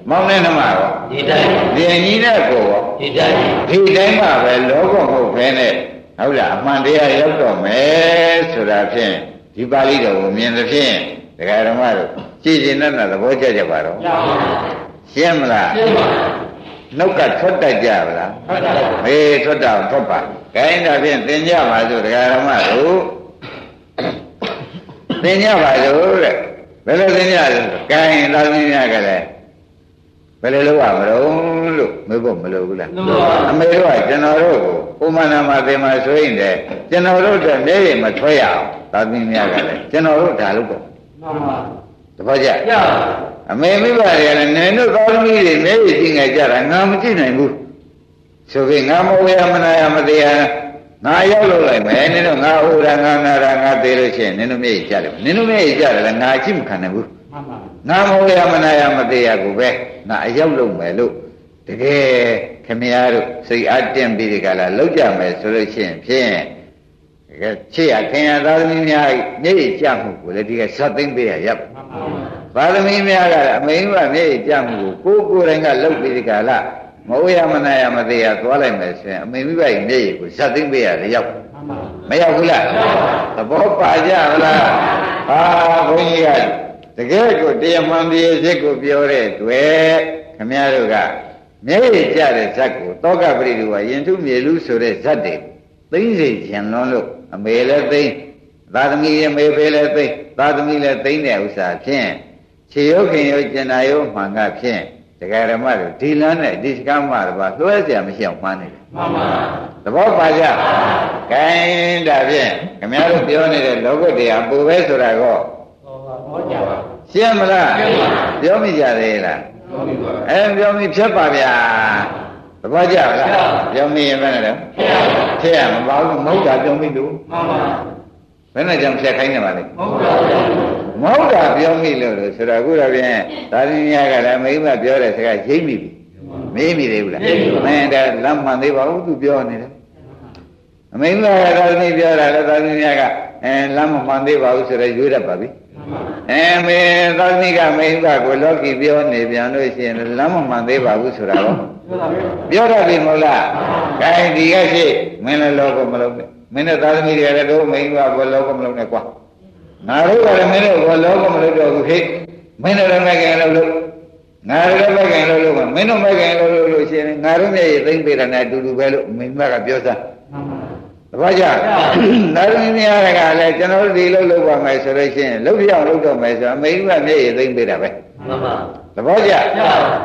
မောင်းတဲ့နှမရောဒီတိုင်းဒီအညီနဲ့ကိုရောဒီတိုင်းဒီတိုင်းမှာပဲလောကမဟုတ်ဘဲနဲ့ဟုတ်လားအမှန်တရားရောက်တော့မယ်ဆိုတာဖြင့်ဒီပါဠိတော်ကိုမြင်သဖြင့်ဒကာဓမ္မတို့ကြည်ကျင်တဲ့သဘောကျကြပါတော့ရပါရှင်းမလားရှင်းပါနှုတ်ကထွက်တတ်ကြပါလားဟုတ်တယ်မေးထွက်တော့ထွက်ပါခိုင်းတာဖြင့်သင်ကြပါစို့ဒကာဓမ္မတို့သင်ကြပါစို့တဲ့ဘယ်လိုသင်ကြလဲခိုင်းသာသမီများကလည်း ဘယ်လိုလုပ်ရမလို့လို့မေးဖို့မလိုဘူးလားလူပါအမေတို့ကကျွန်တော်တို့ကိုဥမနာမသေမှာဆိုရင်တည်းကျွန်တော်တို့တည်းမျက်ရည်မထွက်ရအောင်သာသမီများကလည်းကျွန်တော်တို့ဒါလုပ်တော့မှန်ပါတပည့်ကြရအမေမိဘတွေကလည်းနင်တို့သာသမီတွေမျက်ရည်ကြည့်ငယ်ကြတာငါမကြည့်နိုင်ဘူးဆိုပြီးငါမဝေယမနာယမသေးရငါရောက်လို့လိုက်မယ်နင်တို့ငါဟိုတာငါနာတာငါသေးလို့ရှိရင်နင်တို့မျက်ရည်ကြတယ်နင်တို့မျက်ရည်ကြတယ်လည်းငါကြည့်မခံနိုင်ဘူးမှ န်ပါငါမဝေယမနာယမသေးရကိုပဲငါအရောက်လို့မယ်လို့တကယ်ခမည်းတော်စိတ်အတင်းပြီးဒီကလာလောက်ကြမယ်ဆိုလို့ရှိရင်ဖြင့်တကယ်ချစ်ရခင်ရသာသမီများမျက်ရည်ကြမှုကိုလည်းဒီကဇတ်သိမ့်ပေးရရပ်မှန်ပါသာသမီများကလည်းအမိန်ကမျက်ရည်ကြမှုကိုကိုယ်ကိုယ်တိုင်ကလောက်ပြီးဒီကလာမဝေယမနာယမသေးရသွားလိုက်မယ်ဆိုရင်အမိန်မိဘရဲ့မျက်ရည်ကိုဇတ်သိမ့်ပေးရတယ်ရောက်မှန်ပါမရောက်ဘူးလားသဘောပါကြမလားဟာဘုန်းကြီးက တကယ်ကိုတရားမှန်တရားစစ်ကိုပြောတဲ့တွေ့ခမည်းတော်ကမျက်ရည်ကြတဲ့ဇတ်ကိုတောကပရိဒုဝယင်ထုမြေလူဆိုတဲ့ဇတ်တွေသိမ့်စေခြင်းလွန်းလို့အမေလည်းသိမ့်သာသမီရဲ့မေဖေလည်းသိမ့်သာသမီလည်းသိမ့်တဲ့ဥစ္စာဖြင့်ခြေရုပ်ခင်ရုပ်ကျင်နာရုပ်မှန်ကဖြင့်တရားဓမ္မတို့ဒီလမ်းနဲ့ဒီစကားမှတော့လွှဲเสียမရှိအောင်မှန်းနေတယ် မှန်ပါ သဘောပါကြ။ခိုင်းဒါဖြင့်ခင်ဗျားတို့ပြောနေတဲ့လောကုတ္တရာပူပဲဆိုတာကော ဟောပါဟောကြပါရှင်းမလားပြောမိကြသေးလားအဲပြောမိဖြတ်ပါဗျာသဘောကျလားပြောမိရင်ဘယ်နဲ့လဲဖြတ်ရမပါဘူးမဟုတ်တာပြောမိလို့မှန်ပါဘယ်နဲ့ကြောင့်ဖြတ်ခိုင်းနေပါလဲဟုတ်ပါဘူးမဟုတ်တာပြောမိလို့လို့ဆိုတော့အခုတော့ဖြင့်သာသနာ့ကလည်းမိမပြောတဲ့စကားရိပ်မိပြီမေးမိသေးဘူးလားမင်းဒါလမ်းမှန်သေးပါဘူးသူပြောနေတယ်အမိန်ကသာသမီပြောတာလည်းသာသမီများကအဲလမ်းမမှန်သေးပါဘူးဆိုတော့ရွေးတတ်ပါပြီ အဲမေသာသမီကမိန်ကကိုလောကီပြောနေပြန်လို့ရှိရင်လမ်းမမှန်သေးပါဘူးဆိုတာတော့ပြောတာပဲပြောတတ်ပြီမဟုတ်လားခိုင်းဒီကရှိမင်းလည်းလောကမလုံးနဲ့မင်းနဲ့သာသမီတွေကလည်းတို့မိန်ကကိုလောကမလုံးနဲ့ကွာငါတို့ကလည်းမင်းတို့ကိုလောကမလုံးတော့ဘူးခေမင်းတို့လည်းမကင်လို့လို့ငါတို့လည်းမကင်လို့လို့မင်းတို့မကင်လို့လို့ရှိရင်ငါတို့မျက်ရည်သိမ့်ပေးတာနဲ့အတူတူပဲလို့မိန်မကပြောစားမှန်ပါ တပည့်ကြသာသမီများကလည်းကျွန်တော်တို့ဒီလိုလုပ်ပါမယ်ဆိုလို့ရှိရင်လုပ်ပြအောင်လုပ်တော့မယ်ဆိုအမေကမျက်ရည်သိမ့်ပေးတာပဲမှန်ပါသဘောကျ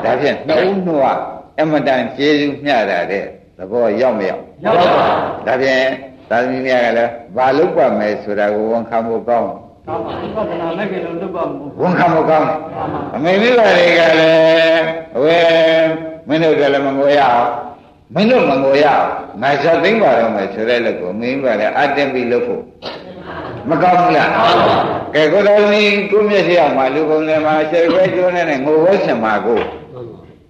ဒါဖြင့်နှုတ်နှွားအမတန်ကျေးဇူးမျှတာတဲ့သဘောရောက်မရောက်ရောက်ပါဒါဖြင့်သာသမီများကလည်းဘာလုပ်ပါမယ်ဆိုတာကိုဝန်ခံဖို့ကောင်းကောင်းပါဘုရားမဲ့ကလေးလုပ်ပါမို့ဝန်ခံဖို့ကောင်းအမေမိဘတွေကလည်းဝဲမင်းတို့ကလည်းမငိုရအောင်မင်းတို့မငိုရအောင် ငါဇတ်သိမ့်ပါတော့မယ်ဆိုတဲ့လို့ကိုမင်းကလည်းအတင်ပြီးလို့ဖို့မကောင်းဘူးလားကဲကိုတော်ကြီးကိုမျက်စိအောင်မှာလူပုံထဲမှာရှယ်ခွဲကျိုးနဲ့ငိုဝဲဆင်မှာကို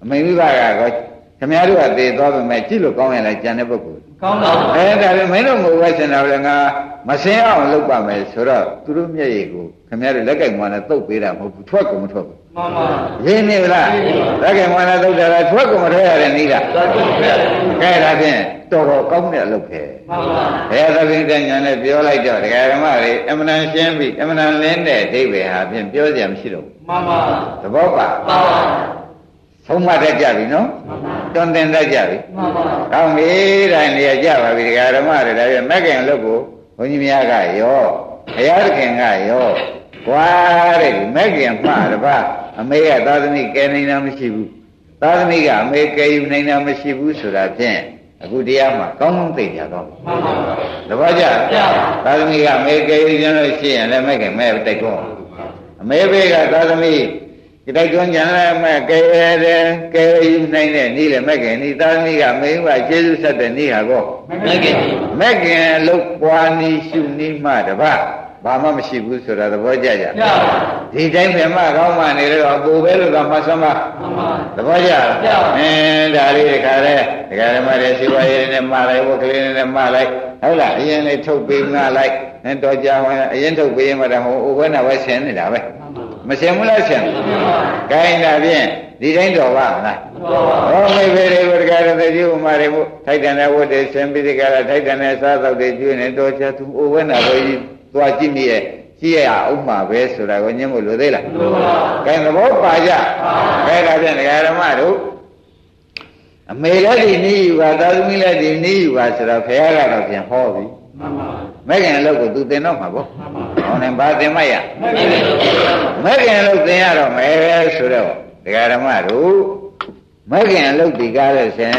အမေမိဘကတော့ခင်ဗျားတို့ကသေသွားပြီမဲ့ကြည့်လို့ကောင်းရင်လည်းကြံတဲ့ပုဂ္ဂိုလ်ကောင်းပါဘူးအဲဒါလည်းမင်းတို့ငိုဝဲဆင်တာလည်းငါမစင်အောင်လုပ်ပါမယ်ဆိုတော့သူတို့မျက်ရည်ကိုခင်ဗျားတို့လက်ကင်မွာနဲ့တုတ်ပေးတာမဟုတ်ဘူးထွက်ကုန်မထွက်ဘူးမှန်ပါရင်းနေလားလက်ကင်မွာနဲ့တုတ်တာလားထွက်ကုန်မထွက်ရတဲ့နည်းလားသာတုဖျက်ကဲဒါဖြင့် တော်တော်ကောင်းတဲ့အလုပ်ပဲမှန်ပါဘယ်သဖြင့်တညာနဲ့ပြောလိုက်တော့ဒကာဓမ္မတွေအမှန်တန်ရှင်းပြီအမှန်တန်လင်းတဲ့အဓိပ္ပာယ်ဟာဖြင့်ပြောကြမရှိတော့ဘူးမှန်ပါသဘောပါပါပါဆုံးမတတ်ကြပြီနော်တွန်းတင်တတ်ကြပြီမှန်ပါကောင်းပြီတိုင်းနေရာကြပါပြီဒကာဓမ္မတွေဒါပြန်မက်ကင်အလုပ်ကိုဘုန်းကြီးများကရောဘုရားသခင်ကရောကွာတဲ့မက်ကင်မှားတပါအမေကသာသမီကယ်နိုင်တာမရှိဘူးသာသမီကအမေကယ်ယူနိုင်တာမရှိဘူးဆိုတာဖြင့် အခုတရားမှာကောင်းကောင်းသိကြတော့မှန်ပါတပည့်ကြသာသမီကအမေကယ်ယူခြင်းလို့ရှိရင်လည်းမက်ကင်မဲ့တိုက်တော့အမေဘေးကသာသမီဒီတိုက်တွန်းကြလည်းမဲ့ကယ်ရတယ်ကယ်ယူနိုင်တဲ့နေ့လည်းမက်ကင်ဒီသာသမီကမေဘကျေးဇူးဆက်တဲ့နေ့ဟာကောမကင်မက်ကင်လို့ပွားနီးရှုနီးမှတပါ ဘာမှမရှိဘူးဆိုတာသဘောကျကြရပါဒီတိုင်းပြမကောင်းမှနေတော့အပူပဲလို့ကမှတ်စမ်းပါမှန်ပါသဘောကျအင်းဒါလေးတခါလဲဒကာဓမ္မတွေစီဝါရေးနဲ့မှားလိုက်ဝက်ကလေးနဲ့မှားလိုက်ဟုတ်လားအရင်လေးထုတ်ပေးမှလိုက်အဲတော့ကြာဝင်အရင်ထုတ်ပေးမှတော့ဟိုဥပ္ပနာပဲဆင်နေတာပဲမဆင်ဘူးလားဆင်ခိုင်းတာဖြင့်ဒီတိုင်းတော်ပါမလားဟောမိဖေတွေကိုတခါတည်းကြီးဥမာတွေမို့ထိုက်တန်တဲ့ဝတ်တွေဆင်ပြီးဒီကရထိုက်တန်တဲ့စားတော့တွေကျွေးနေတော့ချသူဥပ္ပနာပဲကြီး သွားကြည့်မိရဲ့ကြည့်ရအောင်မှာပဲဆိုတာကိုညှင်းဖို့လိုသေးလားမှန်ပါကဲသဘောပါကြအဲဒါဖြင့်ဒကာဓမ္မတို့အမေလည်းဒီနည်းယူပါသာသမီလည်းဒီနည်းယူပါဆိုတော့ဖခင်ကတော့ပြန်ဟောပြီမှန်ပါမဲ့ခင်အလုပ်ကိုသူသင်တော့မှာပေါ့မှန်ပါဟောနေဘာသင်မရမကင်လို့မဲ့ခင်အလုပ်သင်ရတော့မယ်ဆိုတော့ဒကာဓမ္မတို့မဲ့ခင်အလုပ်ဒီကားလို့ရှင်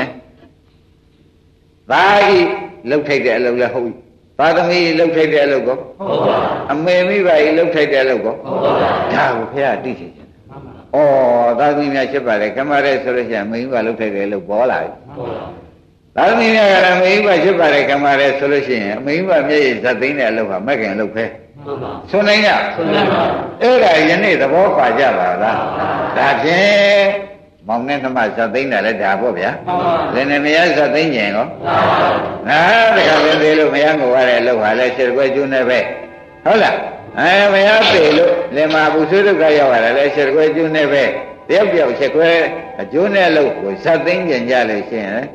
သာကြီးလှုပ်ထိုက်တဲ့အလုပ်လည်းဟုတ်ပြီ သာသမီလှုပ်ထိုက်တဲ့အလုပ်ကောဟုတ်ပါအမေမိဘကြီးလှုပ်ထိုက်တဲ့အလုပ်ကောဟုတ်ပါဒါကိုဖခင်သိချင်တယ်မှန်ပါ။ဩသာသမီများဖြစ်ပါလေကမ္မရဲဆိုလို့ရှိရင်မိန်းကလုတ်ထိုက်တယ်လို့ပေါ်လာပြီဟုတ်ပါ။သာသမီများကလည်းမိန်းကဖြစ်ပါလေကမ္မရဲဆိုလို့ရှိရင်မိန်းကမျက်ရည်ဇက်သိမ်းတဲ့အလုပ်ဟာမက်ကင်အလုပ်ပဲမှန်ပါ။ဆိုနိုင်ရဆိုနိုင်ပါ။အဲ့ဒါယနေ့သဘောပါကြပါလား။ဒါဖြင့် မောင်နဲ့နှမဇက်သိမ်းတယ်လည်းဒါပေါ့ဗျာမှန်ပါ။လည်းနဲ့မရဇက်သိမ်းကျင်ရောမှန်ပါ။နားတခါလည်းသေးလို့မရငိုရတဲ့အလုပ်ဟာလည်းခြေကွဲကျွန်းနေပဲ။ဟုတ်လား။အဲမရသေးလို့လည်းမဘူးဆွေးဒုက္ခရောက်ရတယ်လည်းခြေကွဲကျွန်းနေပဲ။တယောက်တယောက်ခြေကွဲအကျိုးနဲ့လို့ကိုဇက်သိမ်းကျင်ကြလို့ရှိရင်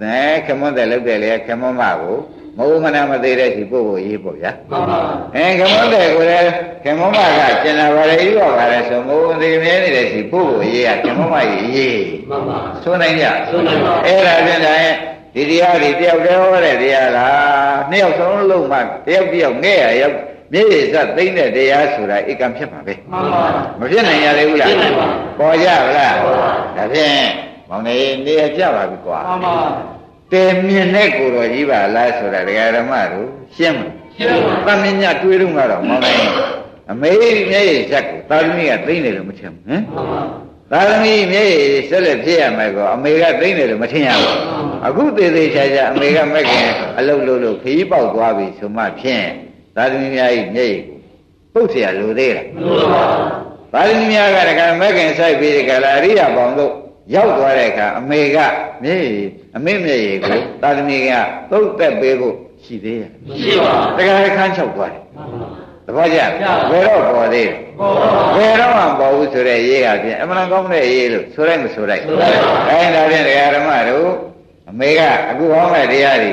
သဲခမွန်းတယ်လုပ်တယ်လေခမွန်းမကို မဟုတ်မနာမသေးတဲ့ဒီပုဂ္ဂိုလ်ရေးပေါ့ဗျာမှန်ပါအဲခမွန်းတယ်ကိုလည်းခမွန်းမကကျင်လာပါလေပြီးတော့ပါလေဆိုမဟုတ်သေးမြဲနေတဲ့ဒီပုဂ္ဂိုလ်ရေးကခမွန်းမရေးရေးမှန်ပါဆိုနိုင်ကြဆိုနိုင်ပါအဲ့ဒါပြန်တိုင်းဒီတရားတွေတယောက်တည်းဟောတဲ့တရားလားနှစ်ယောက်ဆုံးလုံးမှတယောက်တယောက်ငဲ့ရရောက်မျက်ရည်စသိမ့်တဲ့တရားဆိုတာဧကံဖြစ်မှာပဲမှန်ပါမဖြစ်နိုင်ရသေးဘူးလားဖြစ်နိုင်ပါပေါ်ကြဗလားပေါ်ပါဒါဖြင့်မောင်နေနေရကြပါပြီကွာမှန်ပါ တေမြင်တဲ့ကိုယ်တော်ကြီးပါလားဆိုတာဒကာဓမ္မတို့ရှင်းမ ရှင်းပါ လားသမင်းညတွေးတော့ကတော့မောင်နေအမေမျက်ရည်စက်ကိုသာသမီကသိမ့်တယ်လို့မထင်ဘူးဟမ် မှန်ပါ သာသမီမျက်ရည်ဆက်လက်ဖြစ်ရမယ်ကောအမေကသိမ့်တယ်လို့မထင်ရဘူးအခုသေးသေးချာချာအမေကမက်ခင်အလုတ်လို့လို့ခရီးပေါက်သွားပြီဆိုမှဖြင့်သာသမီများဤမျက်ရည်ကိုပုတ်เสียလိုသေးလား မှန်ပါ သာသမီများကတကယ်မက်ခင်ဆိုင်ပြီးဒီကလာအရိယာပေါင်းတို့ ရောက်သွားတဲ့အခါအမေကမျက်ရည်အမေမျက်ရည်ကိုသာသမီကသုတ်သက်ပေးဖို့ရှိသေးရဲ့ရှိပါတကယ်ခန်းချုပ်သွားတယ်မှန်ပါသဘောကျဘယ်တော့ပေါ်သေးလဲပေါ်ပါဘယ်တော့မှပေါ်ဘူးဆိုတဲ့ရေးကဖြင့်အမှန်ကောင်းတဲ့ရေးလို့ဆိုလိုက်မဆိုလိုက်ဆိုလိုက်ပါအဲဒါဖြင့်တရားဓမ္မတို့အမေကအခုဟောမဲ့တရားတွေ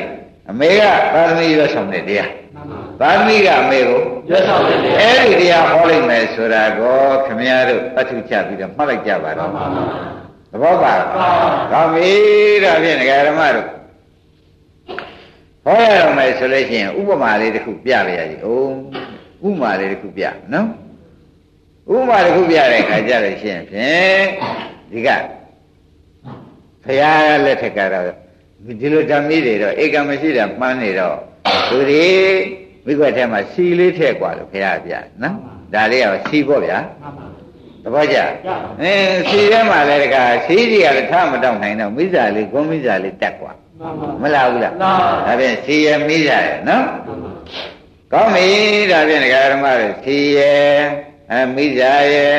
အမေကသာသမီရွတ်ဆောင်တဲ့တရားမှန်ပါသာသမီကအမေကိုရွတ်ဆောင်တယ်လေအဲ့ဒီတရားဟောလိုက်မယ်ဆိုတာကိုခမည်းတော်အထုချပြီးတော့မှတ်လိုက်ကြပါတော့မှန်ပါ သဘောပါလားကောင်းပြီဒါဖြင့်တရားဓမ္မတို့ဟောရတော့မယ်ဆိုလို့ရှိရင်ဥပမာလေးတစ်ခုပြရရည်အောင်ဥပမာလေးတစ်ခုပြနော် ဥပမာတစ်ခုပြတဲ့အခါကျတော့ရှင်းဖြင့်ဒီကဘုရားလက်ထက်ကတော့ဒီလိုဓမ္မီတွေတော့ဧကမရှိတာမှန်းနေတော့သူဒီမိခွက်ထဲမှာစီလေးထည့်กว่าလို့ဘုရားပြနော်ဒါလေးကစီပေါ့ဗျာ မှန်ပါ သဘောကျအင်းစီထဲမှာလည်းတခါစီကြီးကလည်းထားမတောက်နိုင်တော့မိစ္ဆာလေးဂုံမိစ္ဆာလေးတက်กว่า မှ မလားဘူးလားဒါဖြင့်စီရမိကြတယ်နော်ကောင်းပြီဒါဖြင့်ဒကာဓမ္မတွေစီရအမိကြရဲ့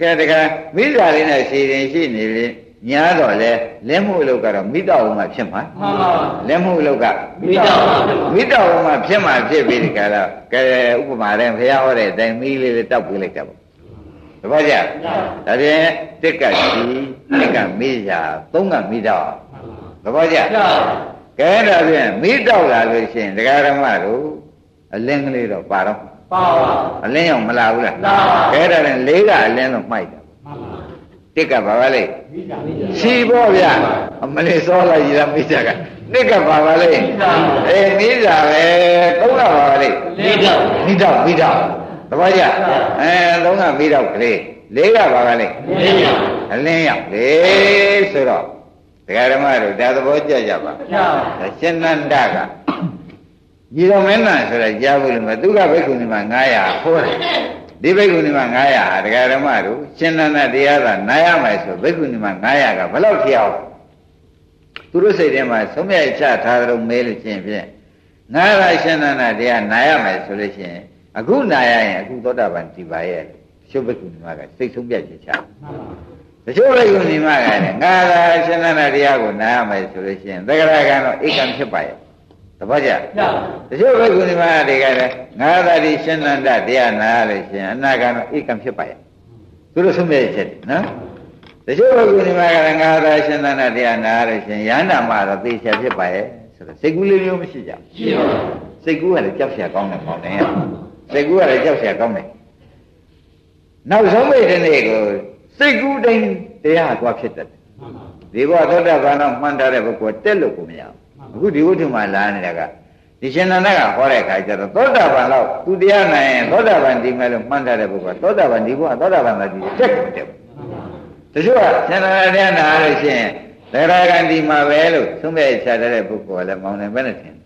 ကဲဒကာမိကြလေးနဲ့စီရင်ရှိနေပြီညားတော့လဲလက်မှုအလုပ်ကတော့မိတော့မှဖြစ်မှာမှန်ပါပါလက်မှုအလုပ်ကမိတော့မိတော့မှဖြစ်မှာဖြစ်ပြီးဒီကရကဲဥပမာတဲ့ဘုရားဟောတဲ့အတိုင်းမိလေးလေးတောက်ပေးလိုက်တာပေါ့ တပည့်ကြဒါဖြင့်တစ်ကစီတစ်ကမိကြသုံးကမိတော့သဘောကျကဲဒါဖြင့်မိတော့လာလို့ရှိရင်ဒကာဓမ္မတို့အလင်းကလေးတော့ပါတော့ပါပါအလင်းရောက်မလာဘူးလားလာပါကဲဒါဖြင့်လေးကအလင်းတော့မှိုက်တယ်တစ်ကဘာပါလဲရှိပေါ့ဗျအမလေးစောလိုက်ရည်လားမိကြကတစ်ကဘာပါလဲအေးမိကြပဲသုံးကဘာပါလဲမိတော့မိတော့မိတော့ သဘောကျအဲသုံးကမိတော့ကလေးလေးကဘာပါလဲအလင်းရောက်လေဆိုတော့ဒကာဓမ္မတို့ဒါသဘောကျကြပါရှင်နန္ဒကညီတော်မင်းသားဆိုတော့ကြားဘူးလို့မသူကဘိက္ခုနီမှာ900ခိုးတယ်ဒီဘိက္ခုနီမှာ900ဟာဒကာဓမ္မတို့ရှင်နန္ဒတရားသာနာရမယ်ဆိုဘိက္ခုနီမှာ900ကဘယ်လောက်ထျောက်သူတို့စိတ်ထဲမှာသုံးမြတ်ချထားကြုံမဲလို့ချင်းဖြင့်ငါရရှင်နန္ဒတရားနာရမယ်ဆိုလို့ရှိရင် အခုနာရရင်အခုသောတာပန်ဒီပါရဲ့ရှုပ်ဘကုနိမကစိတ်ဆုံးပြတ်ချက်ချတယ်တချို့ဘကုနိမကလည်းငါသာရှင်သန္တာတရားကိုနာရမယ်ဆိုလို့ရှိရင်သက္ကရာကံတော့ဧကံဖြစ်ပါရဲ့တပတ်ကြတချို့ဘကုနိမတွေကလည်းငါသာဒီရှင်သန္တာတရားနာရလို့ရှိရင်အနာကံတော့ဧကံဖြစ်ပါရဲ့သူတို့ဆုံးပြတ်ချက်တယ်နော်တချို့ဘုရားဒီမှာကငါသာရှင်သန္တာတရားနာရရှင်ယန္တာမှာတော့သိချင်ဖြစ်ပါရဲ့ဆိုတော့စိတ်ကူးလေးမျိုးမရှိကြဘူးရှိပါဘူးစိတ်ကူးကလည်းကြောက်ရကောင်းတယ်ပေါ့လေ စိတ်ကူးကလည်းကြောက်เสียကောင်းတယ်နောက်ဆုံးမိတဲ့နေ့ကိုစိတ်ကူးတိုင်းတရားကွာဖြစ်တယ်ဒီဘောသောတာပန်တော့မှန်တယ်ဘုကောတက်လို့ကိုမရဘူးအခုဒီဝိထုမှာလာနေတာကဒီရှင်နန္ဒကဟောတဲ့အခါကျတော့သောတာပန်တော့သူတရားနိုင်ရင်သောတာပန်ဒီမဲ့လို့မှန်းထားတဲ့ပုဂ္ဂိုလ်သောတာပန်ဒီဘုရားသောတာပန်သာဒီတက်ကိုတက်တချို့ကရှင်နန္ဒတရားနာလို့ရှိရင်သရဂန္ဒီမှာပဲလို့သုံးမဲ့ချတဲ့ပုဂ္ဂိုလ်ကလည်းမောင်းနေပဲနဲ့ထင်တ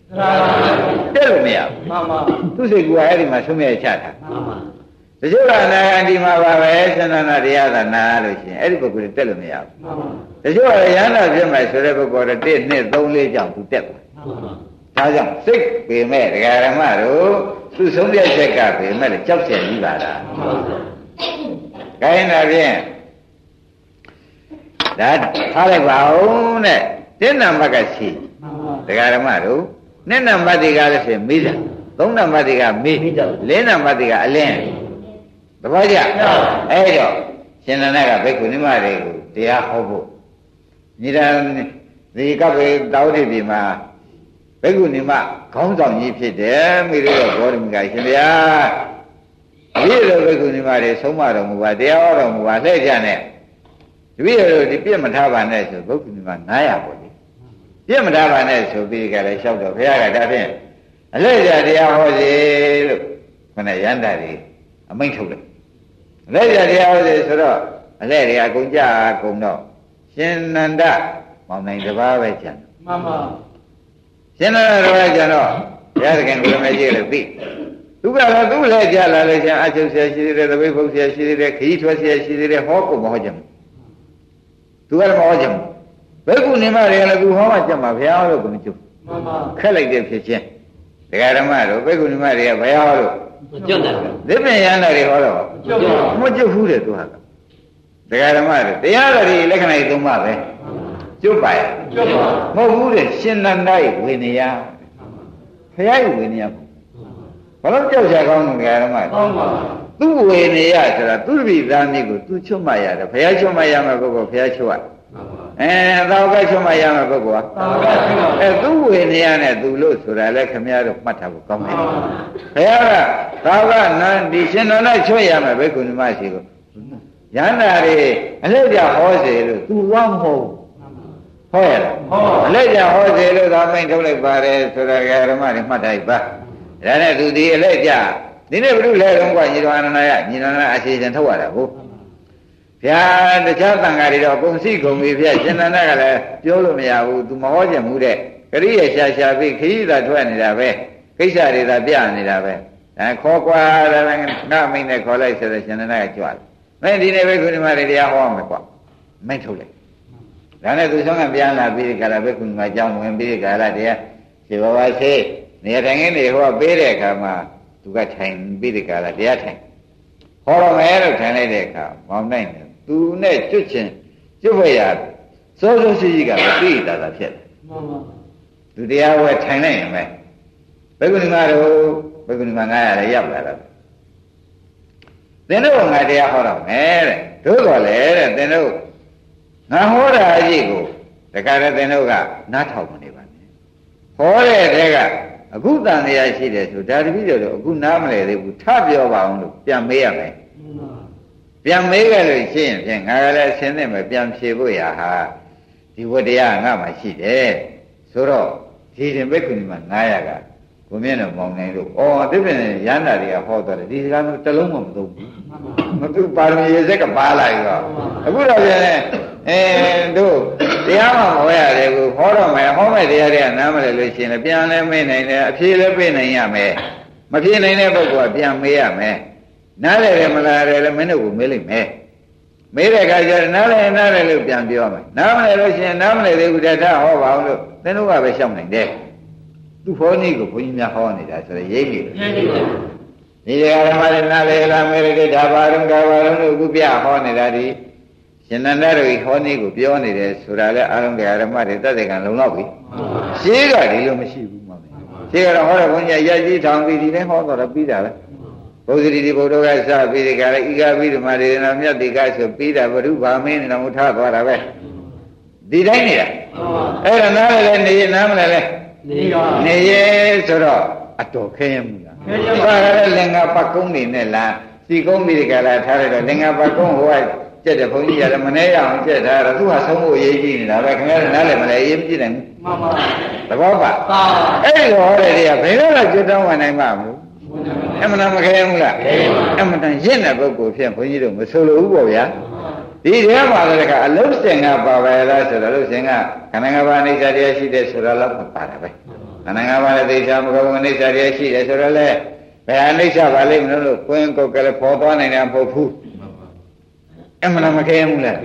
က်လို့မရဘူးမှန်ပါသူစိတ်ကအဲ့ဒီမှာသုံးမဲ့ချတာမှန်ပါတချို့ကနာဂန္ဒီမှာပါပဲရှင်နန္ဒတရားသာနာလို့ရှိရင်အဲ့ဒီပုဂ္ဂိုလ်တက်လို့မရဘူးမှန်ပါတချို့ကရဟန္တာဖြစ်မယ်ဆိုတဲ့ပုဂ္ဂိုလ်တော့1 2 3 4ကြောင့်သူတက်သွားဒါကြောင့်စိတ်ပေမဲ့ဒကာရမတို့သူဆုံးဖြတ်ချက်ကပေမဲ့လည်းကြောက်ကြကြီးပါလားခိုင်းတာဖြင့်ဒါထားလိုက်ပါဦးနဲ့တင်းနံပါတ်ကရှိဒကာရမတို့ နှစ်နံပါတ်တွေကလည်းရှင်မိတာသုံးနံပါတ်တွေကမိလေးနံပါတ်တွေကအလင်းတပည့်ကြအဲ့တော့ရှင်နန္ဒကဘိက္ခုနိမတွေကိုတရားဟောဖို့ညီရန်ဒီကပေတောင်းတိဒီမှာဘိက္ခုနီမခေါင်းဆောင်ကြီးဖြစ်တယ်မိရတော့ဘောဓမီကရှင်ဗျာဒီလိုဘိက္ခုနီမတွေဆုံးမတော်မူပါတရားဟောတော်မူပါလှည့်ကြနဲ့တပည့်တော်ဒီပြည့်မထားပါနဲ့ဆိုဘိက္ခုနီမ900ပေါ့လေ ပြည့်မထားပါနဲ့ဆိုပြီးကြတယ်လျှောက်တော့ဘုရားကဒါဖြင့်အလှည့်ကြတရားဟောစီလို့ခဏရန်တာတွေအမိန့်ထုတ်တယ်အလှည့်ကြတရားဟောစီဆိုတော့အလှည့်တွေအကုန်ကြအကုန်တော့ရှင်နန္ဒမောင်နိုင်တပါးပဲကျန်မှန်ပါရှင်နန္ဒတပါးကျန်တော့ဘုရားသခင်ကိုယ်မကြီးလို့သိသူကတော့သူ့လည်းကြလာလို့ရှင်အချုပ်ဆရာရှိသေးတယ်သပိတ်ဖုတ်ဆရာရှိသေးတယ်ခရီးထွက်ဆရာရှိသေးတယ်ဟောကုန်မဟောကြဘူးသူကတော့မဟောကြဘူး ဘယ်ကုနေမတွေကလည်းသူဟောမှကြမှာဘုရားဟောလို့ကိုမကျုပ်မှန်ပါခက်လိုက်တဲ့ဖြစ်ချင်းဒကာဓမ္မတို့ဘယ်ကုနေမတွေကဘုရားဟောလို့ကျွတ်တယ်ဒီပင်ရန်တွေဟောတော့ကျွတ်ပါမကျွတ်ဘူးတဲ့သူဟာဒကာဓမ္မတွေတရားတော်ဒီလက္ခဏာကြီးသုံးပါပဲကျွတ်ပါရဲ့ကျွတ်ပါမဟုတ်ဘူးတဲ့ရှင်နန္ဒရဲ့ဝိနည်းဖရာရဲ့ဝိနည်းဘာလို့ကြောက်ကြကောင်းလို့ဒကာဓမ္မကောင်းပါသူ့ဝိနည်းဆိုတာသူ့တပိသားမျိုးကိုသူချွတ်မှရတယ်ဖရာချွတ်မှရမယ်ပုဂ္ဂိုလ်ဖရာချွတ်ရ အဲသာဝကချွတ်မှရမယ်ပုဂ္ဂိုလ်ဟာသာဝကချွတ်ပါအဲသူ့ဝိနည်းနဲ့သူလို့ဆိုတာလည်းခမရတော့မှတ်ထားဖို့ကောင်းတယ်ဖရာကသာဝကနန္ဒီရှင်နန္ဒချွတ်ရမယ်ဘိက္ခုနီမရှိကိုရဟန္တာတွေအလက်ကြဟောစေလို့သူဝမ်းမဟုတ်ဟောရလားဟောအလက်ကြဟောစေလို့သာမိန်ထုတ်လိုက်ပါတယ်ဆိုတာကဓမ္မတွေမှတ်တိုင်းပါဒါနဲ့သူဒီအလက်ကြဒီနေ့ဘုရားလဲတော့ကညီတော်အနန္ဒယညီတော်အနန္ဒအရှိရှင်ထုတ်ရတာဟုတ် ဗျာတခြားတန်ဃာတွေတော့ကုန်စီကုန်ပြီဗျာရှင်နန္ဒကလည်းပြောလို့မရဘူးသူမဟောချင်ဘူးတဲ့ကရိယာရှာရှာပြီးခရီးသာထွက်နေတာပဲကိစ္စတွေသာပြနေတာပဲအဲခေါ်ကွာတယ်ငါမိန်နဲ့ခေါ်လိုက်ဆိုတော့ရှင်နန္ဒကကြွတယ်မင်းဒီနေ့ပဲခုဒီမှာတရားဟောမယ်ကွာမိတ်ထုတ်လိုက်ဒါနဲ့သူဆုံးကပြန်လာပြီးဒီကလာဘက်ကုမှာကြောင်းဝင်ပြီးဒီကလာတရားခြေဘဝရှိနေရာထိုင်ခင်းနေဟောပေးတဲ့အခါမှာသူကထိုင်ပြီးဒီကလာတရားထိုင်ဟောတော့မယ်လို့ထိုင်လိုက်တဲ့အခါမောင်းနိုင်တယ် သူနဲ့ကျွတ်ချင်းကျွတ်ဖွဲ့ရစိုးစိုးရှိရှိကမသိတာတာဖြစ်တယ်မှန်ပါသူတရားဝဲထိုင်လိုက်ရင်ပဲဘယ်ကုဏီမတို့ဘယ်ကုဏီမ900လည်းရောက်လာတာသင်တို့ငါတရားဟောတော့မယ်တဲ့တို့တော်လေတဲ့သင်တို့ငါဟောတာအကြီးကိုတခါတည်းသင်တို့ကနားထောင်မနေပါနဲ့ဟောတဲ့တဲကအခုတန်တရားရှိတယ်ဆိုဒါတပည့်တော်တို့အခုနားမလဲသေးဘူးထပြောပါအောင်လို့ပြန်မေးရမယ် ပြန်မေးကြလို့ရှိရင်ဖြင့်ငါကလည်းအရှင်းသိမယ်ပြန်ဖြေဖို့ရဟာဒီဝတရားငါမှရှိတယ်ဆိုတော့ဒီရင်ဘက်ကုဏီမှာ900ကကိုမြင့်တော်မောင်နိုင်လို့အော်တိပ္ပင်ရန္တာတွေကဟောတော်တယ်ဒီစကားမျိုးတစ်လုံးမှမသုံးဘူးမသူပါရမီရေစက်ကပါလာပြီတော့အခုတော့ပြန်လဲအဲတို့တရားမှမဟောရတယ်ကိုဟောတော့မယ်ဟောမဲ့တရားတွေကနားမလဲလို့ရှိရင်လည်းပြန်လဲမေးနိုင်တယ်အဖြေလည်းပြေးနိုင်ရမယ်မဖြေနိုင်တဲ့ပုဂ္ဂိုလ်ကပြန်မေးရမယ် နားလဲတယ်မလားတယ်လည်းမင်းတို့ကိုမေးလိုက်မယ်မေးတဲ့အခါကျတော့နားလဲနားလဲလို့ပြန်ပြောမယ်နားမလဲလို့ရှိရင်နားမလဲသေးဘူးတထဟောပါအောင်လို့သင်တို့ကပဲရှောက်နိုင်တယ်သူဟောနည်းကိုဘုန်းကြီးများဟောနေတာဆိုတော့ရိပ်ပြီဒီဓမ္မရဏလေလာမေရတိဒါဘာရုံဒါဘာရုံတို့ခုပြဟောနေတာဒီရှင်နန္ဒတို့ဟောနည်းကိုပြောနေတယ်ဆိုတာလဲအာရုံဓမ္မတွေတသက်ကလုံလောက်ပြီရှင်းကဒီလိုမရှိဘူးမှမယ်ရှင်းကတော့ဟောတဲ့ဘုန်းကြီးရကြီးထောင်ပြီးဒီလဲဟောတော့ပြီးတာပဲ ဘုဇတိဒီဘုဒ္ဓကစပြီးဒီကလည်းဤကပြီးဓမ္မတွေနာမြတ်တိကဆိုပြီးတာဘုရုဗာမင်းနေတော့ထားသွားတာပဲဒီတိုင်းနေတာအဲ့ဒါနားလည်းနေရနားမလဲလဲနေရနေရဆိုတော့အတော်ခဲရမှုလားခဲရပါဒါလည်းလင်္ကာပတ်ကုန်းနေနဲ့လားစီကုန်းပြီးဒီကလာထားလိုက်တော့လင်္ကာပတ်ကုန်းဟိုကကျက်တဲ့ဘုန်းကြီးရတယ်မနေရအောင်ကျက်ထားတော့သူကဆုံးဖို့အရေးကြီးနေတာပဲခင်ဗျားနားလည်းမလဲအရေးမကြည့်နိုင်ဘူးမှန်ပါသဘောပါအဲ့ဒီဟောတဲ့တွေကဘယ်တော့မှကျွတ်တောင်းဝင်နိုင်မှာမလို့ အမှန်တမ်းမခဲဘူးလားအမှန်တမ်းရင့်တဲ့ပုဂ္ဂိုလ်ဖြင့်ဘုန်းကြီးတို့မဆိုလိုဘူးပေါ့ဗျာဒီထဲမှာလည်းကအလုံးစင်ကပါပဲလားဆိုတော့လုံးစင်ကခန္ဓာငါးပါးအိဋ္ဌတရားရှိတဲ့ဆိုတော့လောက်ပါတာပဲခန္ဓာငါးပါးလည်းသိချာမကောင်းအိဋ္ဌတရားရှိတယ်ဆိုတော့လေဘယ်အိဋ္ဌပါလိမ့်မလို့လို့ကိုင်းကိုယ်ကလေးပေါ်သွားနိုင်တယ်မဟုတ်ဘူးအမှန်မခဲဘူးလား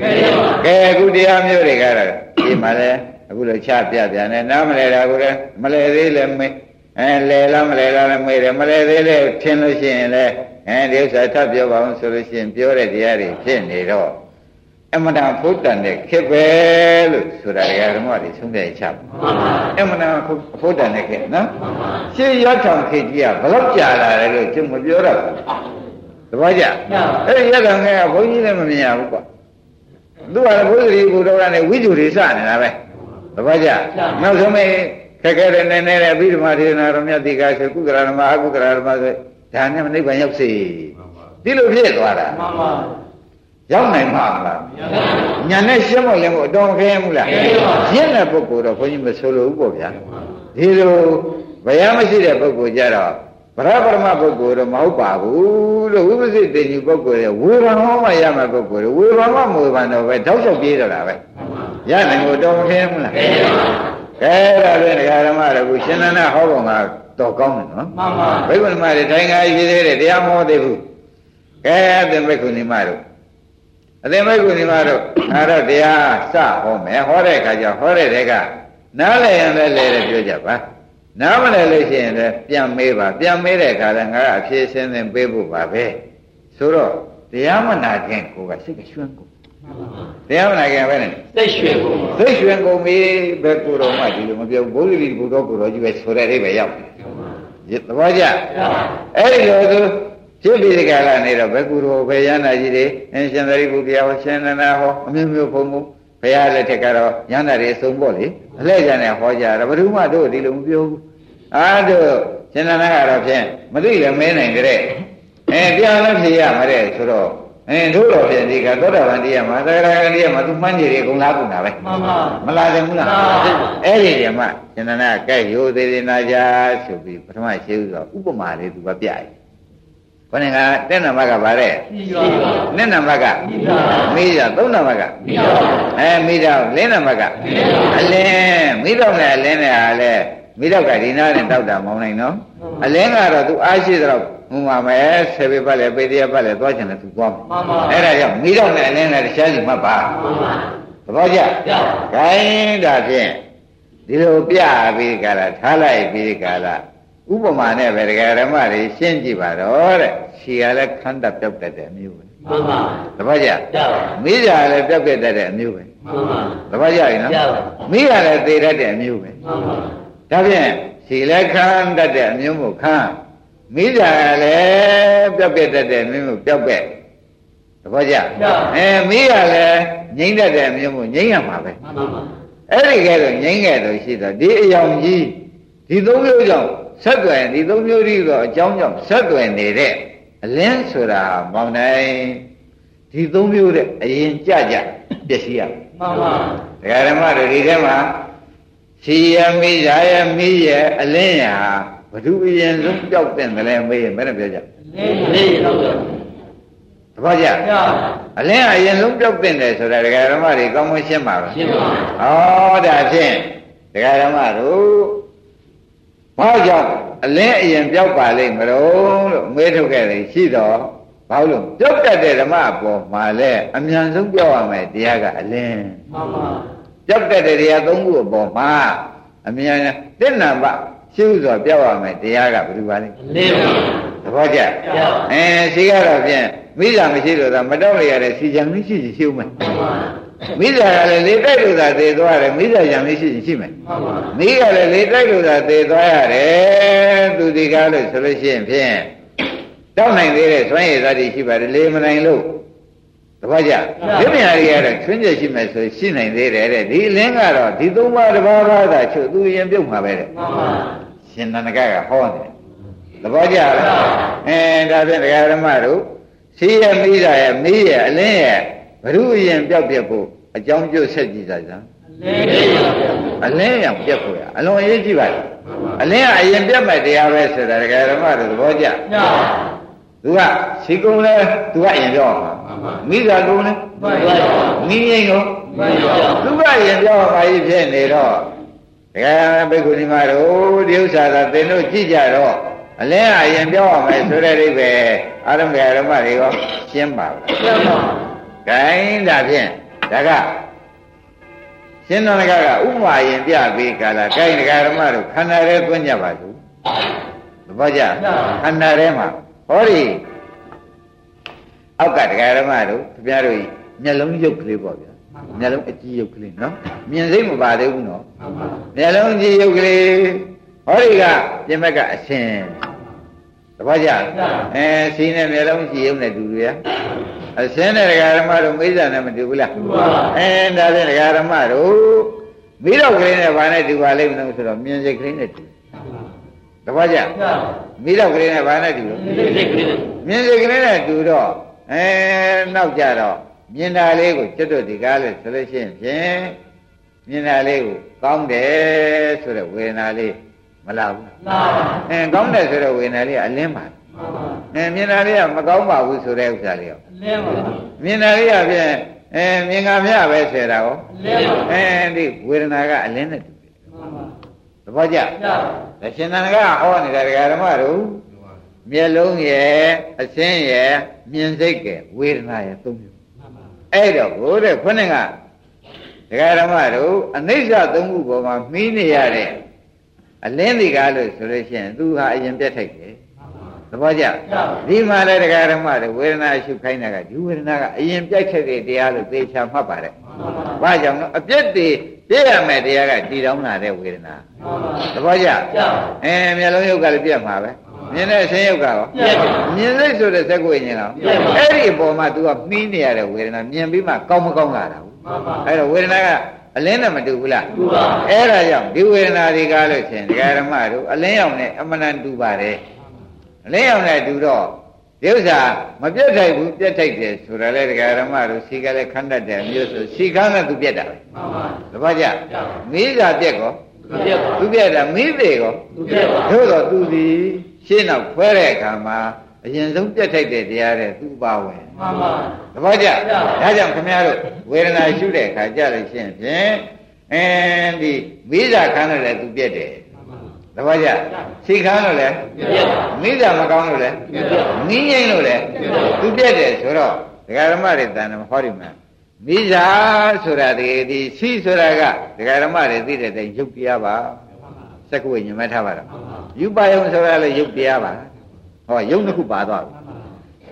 ကဲအခုတရားမျိုးတွေကတော့ဒီမှာလဲအခုလိုချပြပြန်တယ်နားမလဲတာကိုလည်းမလဲသေးလည်းမေး အဲလဲလားမလဲလားလည်းမေးတယ်မလဲသေးလည်းထင်လို့ရှိရင်လည်းအဲဒီဥစ္စာထပ်ပြောပါအောင်ဆိုလို့ရှိရင်ပြောတဲ့တရားတွေဖြစ်နေတော့အမှန်တန်ဖုတ်တန်တဲ့ခက်ပဲလို့ဆိုတာဓမ္မတွေဆုံးဖြတ်ချပါအမှန်တန်ဖုတ်တန်တဲ့ခက်နော်ရှင်းရထောင်ခေကြီးကဘလောက်ကြာလာတယ်လို့ကျုံမပြောတော့ဘူးသဘောကျအဲ့ဒီရထောင်ခေကဘုန်းကြီးလည်းမမြင်ရဘူးကွာသူကဘုရားကြီးဘုရားနဲ့ဝိဇ္ဇူတွေစနေတာပဲသဘောကျနောက်ဆုံးမေ ခက်ခဲတဲ့နေနေတဲ့အဘိဓမ္မာထေရနာတော်မြတ်တိကဆိုကုသရဓမ္မအကုသရဓမ္မဆိုဒါနဲ့နိဗ္ဗာန်ရောက်စေဒီလိုဖြစ်သွားတာမှန်ပါရောက်နိုင်မှာမလားညာနဲ့ရှင်းမလဲမို့အတော်ခဲမှုလားရှင်းတဲ့ပုဂ္ဂိုလ်တော့ဘုန်းကြီးမဆိုလို့ဘူးပေါ့ဗျာဒီလိုဘယမရှိတဲ့ပုဂ္ဂိုလ်ကြတော့ဗရပရမပုဂ္ဂိုလ်တော့မဟုတ်ပါဘူးလို့ဝိပဿနာတင်ကြီးပုဂ္ဂိုလ်ရဲ့ဝေဘာဟောမှရမယ်ပုဂ္ဂိုလ်ဝေဘာမှမဝေဘာတော့ပဲတောက်လျှောက်ပြေးတော့တာပဲရနိုင်ကိုတော်ခဲမှုလား ကဲဒါဖြင့်ဒကာဓမ္မတို့ကရှင်နန္ဒဟောပုံကတော့ကောင်းတယ်နော်မှန်ပါဘိက္ခုနီမတွေထိုင်ခါရေးသေးတယ်တရားမဟောသေးဘူးကဲအသင်ဘိက္ခုနီမတို့အသင်ဘိက္ခုနီမတို့ငါတော့တရားစဟောမယ်ဟောတဲ့အခါကျဟောတဲ့တဲ့ကနားလည်ရင်လည်းလဲတယ်ပြောကြပါနားမလဲလို့ရှိရင်လည်းပြန်မေးပါပြန်မေးတဲ့အခါလည်းငါကအဖြေရှင်းသင်ပေးဖို့ပါပဲဆိုတော့တရားမနာခြင်းကိုကစိတ်ကရွှင်ကို တရားမနာခင်ပဲနဲ့သိရွှင်ကုန်သိရွှင်ကုန်ပြီဘယ်ကိုတော်မှဒီလိုမပြောဘုရားတိဘုရားကိုတော်ကြီးပဲဆိုတဲ့အိဗယ်ရောက်တယ်သဘောကျအဲ့ဒီလိုသူဖြစ်ပြီးဒီကလာနေတော့ဘယ်ကူတော်ဘယ်ရဟနာကြီးတွေအရှင်သရိပုတ္တရာဟောရှင်နန္ဒဟောအမျိုးမျိုးဘုံဘုံဘုရားလက်ထက်ကတော့ရဟနာတွေအစုံပေါ့လေအလှည့်ကြနေဟောကြတော့ဘယ်သူမှတို့ဒီလိုမပြောဘူးအာတို့ရှင်နန္ဒကတော့ဖြင့်မသိလည်းမဲနိုင်ကြတဲ့အဲပြန်လို့ဖြေရမှာတဲ့ဆိုတော့ အဲတို့တော်ပြန်ဒီကသောတာပန်တရားမှာသရဂန်တရားမှာသူမှန်းကြည့်တယ်ကုန်လားကုန်တာပဲမှန်ပါမလားတယ်မလားအဲ့ဒီဓမ္မဉာဏနာကဲရိုသေသေနာကြဆိုပြီးပထမရှိဥစွာဥပမာလေးသူကပြရခொနဲ့ကတဲ့နံပါတ်ကဗါတဲ့နဲ့နံပါတ်ကမိရသုံးနံပါတ်ကအဲမိတော့လင်းနံပါတ်ကအလင်းမိတော့နဲ့အလင်းနဲ့ဟာလဲမိတော့ကဒီနားနဲ့တောက်တာမအောင်နိုင်နော်အလင်းကတော့သူအားရှိတော့ဟို မှာမဲဆယ်ပေပတ်လဲပေတရပတ်လဲသွားချင်တယ်သူသွားမှာအဲ့ဒါကြောင့်မိတော့နဲ့အလင်းနဲ့တခြားစီမှတ်ပါသဘောကျပြပါခိုင်းဒါဖြင့်ဒီလိုပြပြီးကြလားထားလိုက်ပြီးကြလားဥပမာနဲ့ပဲတရားဓမ္မတွေရှင်းကြည့်ပါတော့တဲ့ခြေကလည်းခန္ဓာပြောက်တတ်တဲ့အမျိုးပဲမှန်ပါသဘောကျပြပါမိကြလည်းပြောက်ပြတတ်တဲ့အမျိုးပဲမှန်ပါသဘောကျပြီနော်ပြပါမိကလည်းသေတတ်တဲ့အမျိုးပဲမှန်ပါဒါဖြင့်ခြေလည်းခန္တတ်တဲ့အမျိုးမို့ခန်း မိကြလည်းပြောက်ပြတတ်တဲ့အမျိုးမို့ပြောက်ပြသဘောကျအဲမိကလည်းငိမ့်တတ်တဲ့အမျိုးမို့ငိမ့်ရမှာပဲမှန်ပါအဲ့ဒီကဲတော့ငိမ့်ခဲ့တော့ရှိတော့ဒီအယောင်ကြီးဒီသုံးမျိုးကြောင့်ဆက်သွယ်ဒီသုံးမျိုးကြီးတော့အကြောင်းကြောင့်ဆက်သွယ်နေတဲ့အလင်းဆိုတာမောင်နိုင်ဒီသုံးမျိုးတဲ့အရင်ကြကြပျက်စီးရမယ်မှန်ပါဒကာဓမ္မတို့ဒီထဲမှာရှီယမိဇာယမိရဲ့အလင်းရာ ဘု து အရင်ဆုံးပြောက်တဲ့တယ်လဲမေးရင်ဘယ်နဲ့ပြောကြလေးလေးတော့တော့တပည့်ကြပြပါအလင်းအရင်ဆုံးပြောက်တဲ့တယ်ဆိုတာဒကာဓမ္မတွေကောင်းကောင်းရှင်းပါပဲရှင်းပါဩဒါဖြင့်ဒကာဓမ္မတို့ဘာကြောင့်အလင်းအရင်ပြောက်ပါလိမ့်မလို့လို့မေးထုတ်ခဲ့တယ်ရှိတော့ဘာလို့ပြောက်တတ်တဲ့ဓမ္မအပေါ်မှာလဲအမြန်ဆုံးပြောက်ရမယ်တရားကအလင်းမှန်ပါပြောက်တတ်တဲ့တရားသုံးခုအပေါ်မှာအမြန်တစ်နံပါတ် ရှိဥစွာပြောက်ရမယ်တရားကဘယ်လိုပါလဲလေးပါသဘောကျပြပါအဲရှိကတော့ဖြင့်မိစ္ဆာမရှိလို့သာမတော့ရရတဲ့စီကြံမရှိရှိရှိဦးမယ်မှန်ပါမိစ္ဆာကလည်းလေတိုက်လို့သာသေသွားတယ်မိစ္ဆာကြံမရှိရှိရှိမယ်မှန်ပါမိကလည်းလေတိုက်လို့သာသေသွားရတယ်သူဒီကားလို့ဆိုလို့ရှိရင်ဖြင့်တောက်နိုင်သေးတဲ့စွမ်းရည်သတ္တိရှိပါတယ်လေမနိုင်လို့တပည့်ကြဒီမြာကြီးကတော့ချွင်းချက်ရှိမယ်ဆိုရှိနိုင်သေးတယ်တဲ့ဒီအလင်းကတော့ဒီသုံးပါးတစ်ပါးပါးသာချုပ်သူရင်ပြုတ်မှာပဲတဲ့မှန်ပါ ရှင်နန္ဒကကဟောတယ်သဘောကျလားအဲဒါဖြင့်တရားဓမ္မတို့ရှိရမိတာရဲ့မိရဲ့အလင်းရဲ့ဘုရုအရင်ပြောက်ပြက်ဖို့အကြောင်းကျိုးဆက်ကြည့်ကြစမ်းလေးလေးတော့ပြအလင်းရောင်ပြက်ဖို့ရအလွန်အရေးကြီးပါလားအလင်းကအရင်ပြက်မဲ့တရားပဲဆိုတာတရားဓမ္မတို့သဘောကျပြပါသူကရှိကုံလဲသူကအရင်ပြောမှာမိသာကုံလဲမှန်ပါမိငိမ့်ကိုမှန်ပါသူကအရင်ပြောမှာကြီးဖြစ်နေတော့ တရားဘိက္ခုနီမတို့ဒီဥစ္စာသာသင်တို့ကြည့်ကြတော့အလင်းအရင်ပြောရမယ်ဆိုတဲ့အိဗယ်အာရမဂဓမ္မတွေရောရှင်းပါလားပြပါဂိုင်းဒါဖြင့်ဒါကရှင်းတော်ကကဥပမာရင်ပြပြီးကာလာဂိုင်းဒကာဓမ္မတို့ခန္ဓာရဲသွင်းကြပါသူသဘောကျခန္ဓာထဲမှာဟောဒီအောက်ကဒကာဓမ္မတို့ခင်ဗျားတို့မျက်လုံးရုပ်ကလေးပေါ့ဗျာ မျက်လုံးအကြည့်ရုပ်ကလေးနော်မြင်စိတ်မပါသေးဘူးနော်မှန်ပါမျက်လုံးကြည့်ရုပ်ကလေးဟောဒီကပြင်မက်ကအရှင်သဘောကျအဲစီးနဲ့မျက်လုံးကြည့်ရုပ်နဲ့တူတူရအရှင်နဲ့ဒကာဓမ္မတို့မိစ္ဆာနဲ့မတူဘူးလားမှန်ပါအဲဒါဖြင့်ဒကာဓမ္မတို့မိတော့ကလေးနဲ့ဘာနဲ့တူပါလိမ့်မလို့ဆိုတော့မြင်စိတ်ကလေးနဲ့တူတပည့်ကြပြပါမိတော့ကလေးနဲ့ဘာနဲ့တူလို့လေးလေးကလေးမြင်စိတ်ကလေးနဲ့တူတော့အဲနောက်ကြတော့ မြင်တာလေးကိုကျွတ်တို့ဒီကားလို့ဆိုလို့ရှိရင်ဖြင့်မြင်တာလေးကိုကောင်းတယ်ဆိုတဲ့ဝေဒနာလေးမလာဘူးလာအဲကောင်းတယ်ဆိုတဲ့ဝေဒနာလေးကအလင်းပါမှန်ပါအဲမြင်တာလေးကမကောင်းပါဘူးဆိုတဲ့ဥစ္စာလေးရောလေးပါမြင်တာလေးကဖြင့်အဲမြင်ကမြပဲဆယ်တာရောလေးပါအဲဒီဝေဒနာကအလင်းနဲ့တူတယ်မှန်ပါသဘောကျပြပါဒါရှင်သန္တကဟောနေတာဒကာဓမ္မတို့မျက်လုံးရဲ့အစင်းရဲ့မြင်စိတ်ကဝေဒနာရဲ့သုံးမျိုးမှန်ပါ အဲ့တော့ဘိုးတဲ့ခုနကဒကာဓမ္မတို့အနိစ္စသုံးခုပေါ်မှာမှီးနေရတဲ့အလင်းဒီကားလို့ဆိုလို့ရှိရင်သူဟာအရင်ပြတ်ထိုက်တယ်သဘောကျဒီမှာလဲဒကာဓမ္မတို့ဝေဒနာရှုခိုင်းတာကဒီဝေဒနာကအရင်ပြတ်ထိုက်တဲ့တရားလို့သေချာမှတ်ပါတယ်။ဘာကြောင့်လဲအပြစ်တွေပြည့်ရမယ်တရားကတည်တောင်းလာတဲ့ဝေဒနာသဘောကျအဲမျက်လုံးယုတ်ကလည်းပြတ်မှာပဲ မြင်တဲ့အဆင်းယုတ်ကရောမြင်စိတ်ဆိုတဲ့စက်ကိုဉာဏ်ရောအဲ့ဒီအပေါ်မှာ तू ကမှီးနေရတဲ့ဝေဒနာမြင်ပြီးမှကောင်းမကောင်းလာတာဘူးမှန်ပါအဲ့တော့ဝေဒနာကအလင်းနဲ့မတူဘူးလားတူပါအဲ့ဒါကြောင့်ဒီဝေဒနာတွေကားလို့ရှင်ဒကာဓမ္မတို့အလင်းရောင်နဲ့အမှန်တန်တူပါတယ်အလင်းရောင်နဲ့တူတော့ဒီဥစ္စာမပြတ်ထိုက်ဘူးပြတ်ထိုက်တယ်ဆိုတာလေဒကာဓမ္မတို့စီကလည်းခန္ဓာတယ်မျိုးဆိုစီခန်းနဲ့သူပြတ်တာပဲမှန်ပါတပတ်ကြမိစာပြက်ကောသူပြပါသူပြတ်တာမိသေးကောသူပြပါတို့တော့သူဒီ ရှင်းတော့ဖွဲတဲ့အခါမှာအရင်ဆုံးပြတ်ထိုက်တဲ့တရားတဲ့သူပါဝင်မှန်ပါသဘောကျဒါကြောင့်ခင်ဗျားတို့ဝေဒနာရှုတဲ့အခါကြလို့ရှိရင်ဖြင့်အဲဒီမိစာခန်းလို့လည်းသူပြက်တယ်သဘောကျစိတ်ခန်းလို့လည်းပြပါမိစာမကောင်းလို့လည်းပြပါမိငိမ့်လို့လည်းသူပြက်တယ်ဆိုတော့ဒကာဓမ္မတွေတန်တယ်ဟောဒီမှာမိစာဆိုတာဒီဒီရှိဆိုတာကဒကာရမတွေသိတဲ့တိုင်ရုပ်တရားပါ စက္ကဝိညာဉ်မဲ့ထားပါတော့ယူပါယုံဆိုတာလည်းရုပ်တရားပါဟောယုံတစ်ခုပါသွားပြီ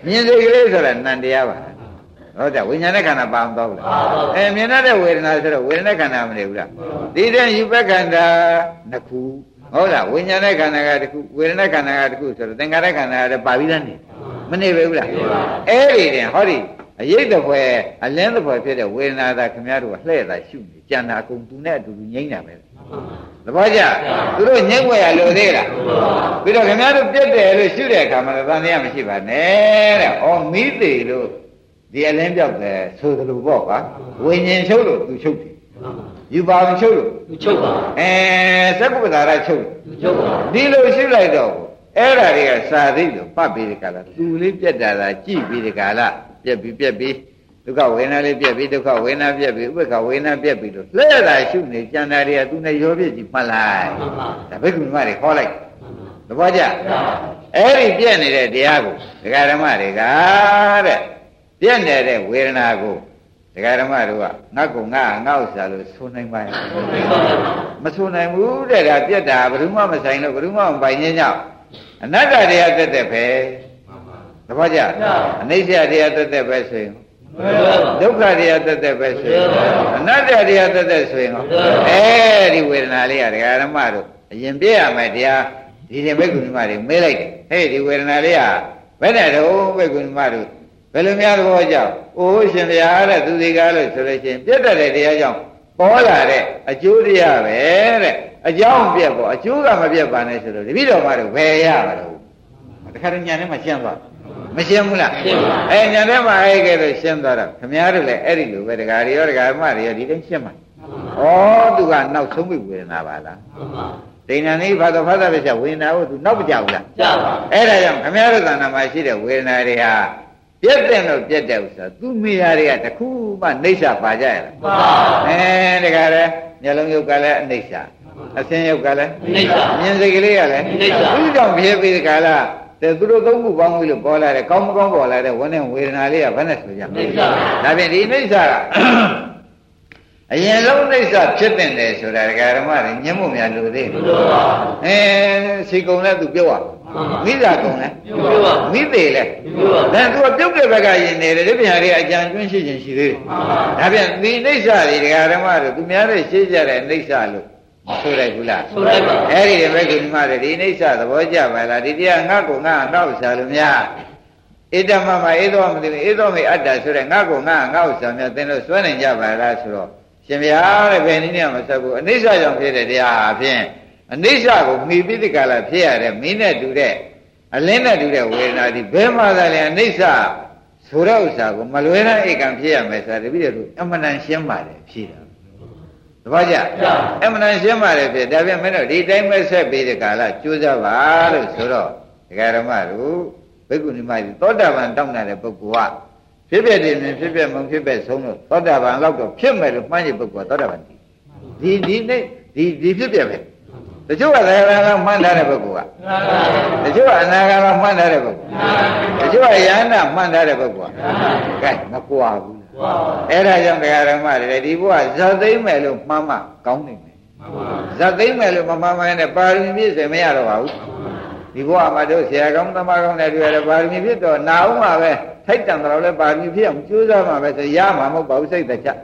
မြင်စိတ်ကလေးဆိုတာနံတရားပါဟုတ်တယ်ဝိညာဉ်နဲ့ခန္ဓာပါမသွားဘူးလားအဲမြင်တဲ့ဝေဒနာဆိုတော့ဝေဒနာခန္ဓာမနေဘူးလားဒီတဲ့ယူပခန္ဓာနှစ်ခုဟုတ်လားဝိညာဉ်နဲ့ခန္ဓာကတစ်ခုဝေဒနာခန္ဓာကတစ်ခုဆိုတော့သင်္ခါရခန္ဓာကလည်းပါပြီးသားနေမနေပဲဘူးလားအဲ့ဒီတင်ဟောဒီ အရေးတပွဲအလင်းတပွဲဖြစ်တဲ့ဝေဒနာသာခင်ဗျားတို့ကလှဲ့တာရှုနေကြံတာအကုန်သူနဲ့အတူတူငိမ့်တာပဲသဘောကျသူတို့ငိမ့်ွယ်ရလို့သေးလားပြီးတော့ခင်ဗျားတို့ပြက်တယ်လို့ရှုတဲ့အခါမှာသံတရားမရှိပါနဲ့တဲ့ဩမိသေးလို့ဒီအလင်းပြောက်တယ်ဆိုသလိုပေါ့ကွာဝိညာဉ်ချုပ်လို့သူချုပ်တယ်ယူပါအောင်ချုပ်လို့သူချုပ်ပါအဲသက္ကုပ္ပဒါရချုပ်လို့သူချုပ်ပါဒီလိုရှုလိုက်တော့အဲ့ဓာတွေကစာသိလို့ပတ်ပြီးဒီကလာသူလေးပြက်တာလားကြည့်ပြီးဒီကလာ ပြက်ပြီးပြက်ပြီးဒုက္ခဝေဒနာလေးပြက်ပြီးဒုက္ခဝေဒနာပြက်ပြီးဥပ္ပခဝေဒနာပြက်ပြီးလို့လှဲ့တာရှုနေကြံတာတွေကသူနဲ့ရောပြည့်ကြည့်မှတ်လိုက်မှန်ပါဒါဘိက္ခုနီမတွေခေါ်လိုက်သဘောကျအဲ့ဒီပြက်နေတဲ့တရားကိုဒကာဓမ္မတွေကတဲ့ပြက်နေတဲ့ဝေဒနာကိုဒကာဓမ္မတို့ကငါ့ကိုငါငါ့ဥစ္စာလို့ဆိုနိုင်ပါရဲ့မဆိုနိုင်ဘူးတဲ့ဒါပြက်တာဘယ်သူမှမဆိုင်လို့ဘယ်သူမှမပိုင်ခြင်းကြောင့်အနတ္တတရားတက်တက်ပဲ သဘောကျအနိစ္စတရားတက်တက်ပဲဆိုရင်ဒုက္ခတရားတက်တက်ပဲဆိုရင်အနတ္တတရားတက်တက်ဆိုရင်ဟောအဲဒီဝေဒနာလေးကဒကာရမတို့အရင်ပြည့်ရမယ်တရားဒီရင်ဘိက္ခုနီမတွေမေးလိုက်တယ်ဟဲ့ဒီဝေဒနာလေးကဘယ်နဲ့တော့ဘိက္ခုနီမတို့ဘယ်လိုများသဘောကြောင့်အိုးရှင်ဗျာတဲ့သူစီကားလို့ဆိုလို့ရှိရင်ပြတ်တတ်တဲ့တရားကြောင့်ပေါ်လာတဲ့အကျိုးတရားပဲတဲ့အကြောင်းပြက်ပေါ့အကျိုးကမပြက်ပါနဲ့ဆိုတော့တပည့်တော်မတို့ဘယ်ရပါလို့တခါတည်းညာထဲမှာရှင်းသွား မရှင်းဘူးလားရှင်းပါအဲညာထဲမှာအဲ့ကဲလို့ရှင်းသွားတော့ခမည်းတော်လည်းအဲ့ဒီလိုပဲဒကာရီရောဒကာမတွေရောဒီတိုင်းရှင်းမှာဩသူကနောက်ဆုံးပြီဝေဒနာပါလားမှန်ပါဒိဋ္ဌာနိဘာသောဖသပစ္စဝေဒနာကိုသူနောက်မကြောက်ဘူးလားကြပါအဲ့ဒါကြောင့်ခမည်းတော်သဏ္ဍာန်မှာရှိတဲ့ဝေဒနာတွေဟာပြက်တဲ့လို့ပြက်တဲ့ဥစ္စာသူမိယာတွေကတခုမှနှိစ္စပါကြရလားပါအဲဒကာရဲမျက်လုံးယုတ်ကလည်းအနှိစ္စအစင်းယုတ်ကလည်းနှိစ္စမြင်စိတ်ကလေးကလည်းနှိစ္စသူကြောင့်ဖြစ်ပြီးဒီကလာ တဲ့သူတို့သုံးခုပေါင်းပြီးလို့ပေါ်လာတဲ့ကောင်းမကောင်းပေါ်လာတဲ့ဝန်းနဲ့ဝေဒနာလေးကဘယ်နဲ့ဆိုကြမနှိလဲစ္စဒါဖြင့်ဒီနှိစ္စကအရင်ဆုံးနှိစ္စဖြစ်တဲ့တယ်ဆိုတာဒကာဓမ္မတွေညှင်းမှုများလို့သေးဘုရားပါအဲစီကုံလဲသူပြောရမိသားကုံလဲပြောပါမိသေးလဲပြောပါဒါသူကပြုတ်တဲ့ဘက်ကရင်နေတယ်ဒီပြန်လေးအကြံကျွန်းရှိခြင်းရှိသေးတယ်ဒါဖြင့်ဒီနှိစ္စတွေဒကာဓမ္မတွေသူများတွေရှင်းကြတဲ့နှိစ္စလို့ ဆိုလိုက်ဘူးလားဆိုလိုက်ပါအဲ့ဒီဘက်ကိမတွေဒီအိဋ္ဌသဘောကျပါလားဒီတရားငါ့ကိုငါငါ့ဥစ္စာလို့များဣဒ္ဓမမဧသောမသိဘူးဧသောမေအတ္တဆိုတဲ့ငါ့ကိုငါငါ့ဥစ္စာများသင်တို့စွဲနိုင်ကြပါလားဆိုတော့ရှင်ဗျာတဲ့ဘယ်နည်းနဲ့မဆက်ဘူးအနိစ္စကြောင့်ဖြစ်တဲ့တရားဟာဖြင့်အနိစ္စကိုမှီပြီးဒီကလာဖြစ်ရတဲ့မင်းနဲ့တူတဲ့အလင်းနဲ့တူတဲ့ဝေဒနာဒီဘယ်မှာသာလဲအနိစ္စဆိုတဲ့ဥစ္စာကိုမလွဲတဲ့ဧကံဖြစ်ရမယ်ဆိုတာတပည့်တို့အမှန်တန်ရှင်းပါတယ်ဖြည့်တာ တပည့်ကြကြအမှန်တန်ရှင်းပါတယ်ဖြစ်ဒါပြန်မင်းတို့ဒီတိုင်းပဲဆက်ပြီးဒီကာလကြိုးစားပါလို့ဆိုတော့ဒကာရမတို့ဘိက္ခုနီမကြီးသောတာပန်တောင်းတဲ့ပုဂ္ဂိုလ်ကဖြစ်ဖြစ်တည်နေဖြစ်ဖြစ်မုံဖြစ်ဖြစ်ဆုံးလို့သောတာပန်လောက်တော့ဖြစ်မယ်လို့မှန်းရပုဂ္ဂိုလ်ကသောတာပန်တည်ဒီဒီနေ့ဒီဒီဖြစ်ဖြစ်ပဲတချို့ကလည်းကမှန်းထားတဲ့ပုဂ္ဂိုလ်ကတချို့ကအနာဂါကမှန်းထားတဲ့ပုဂ္ဂိုလ်တချို့ကယန္နာမှန်းထားတဲ့ပုဂ္ဂိုလ်ကကဲမကွာဘူးလား အဲ့ဒါကြောင့်တရားဓမ္မတွေဒီဘုရားဇတ်သိမ့်မယ်လို့မှန်းမှကောင်းနေမယ်ဇတ်သိမ့်မယ်လို့မမှန်မှန်းနဲ့ပါရမီပြည့်စုံမရတော့ပါဘူးဒီဘုရားမှာတို့ဆရာကောင်းသမားကောင်းတွေတွေ့ရတယ်ပါရမီပြည့်တော့နာအောင်ပါပဲထိုက်တန်တော့လဲပါရမီပြည့်အောင်ကြိုးစားမှာပဲဆိုရမှာမဟုတ်ပါဘူးစိတ်သက်ချက်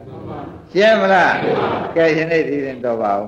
ရှင်းမလားကဲရှင်နေဒီရင်တော့ပါဦး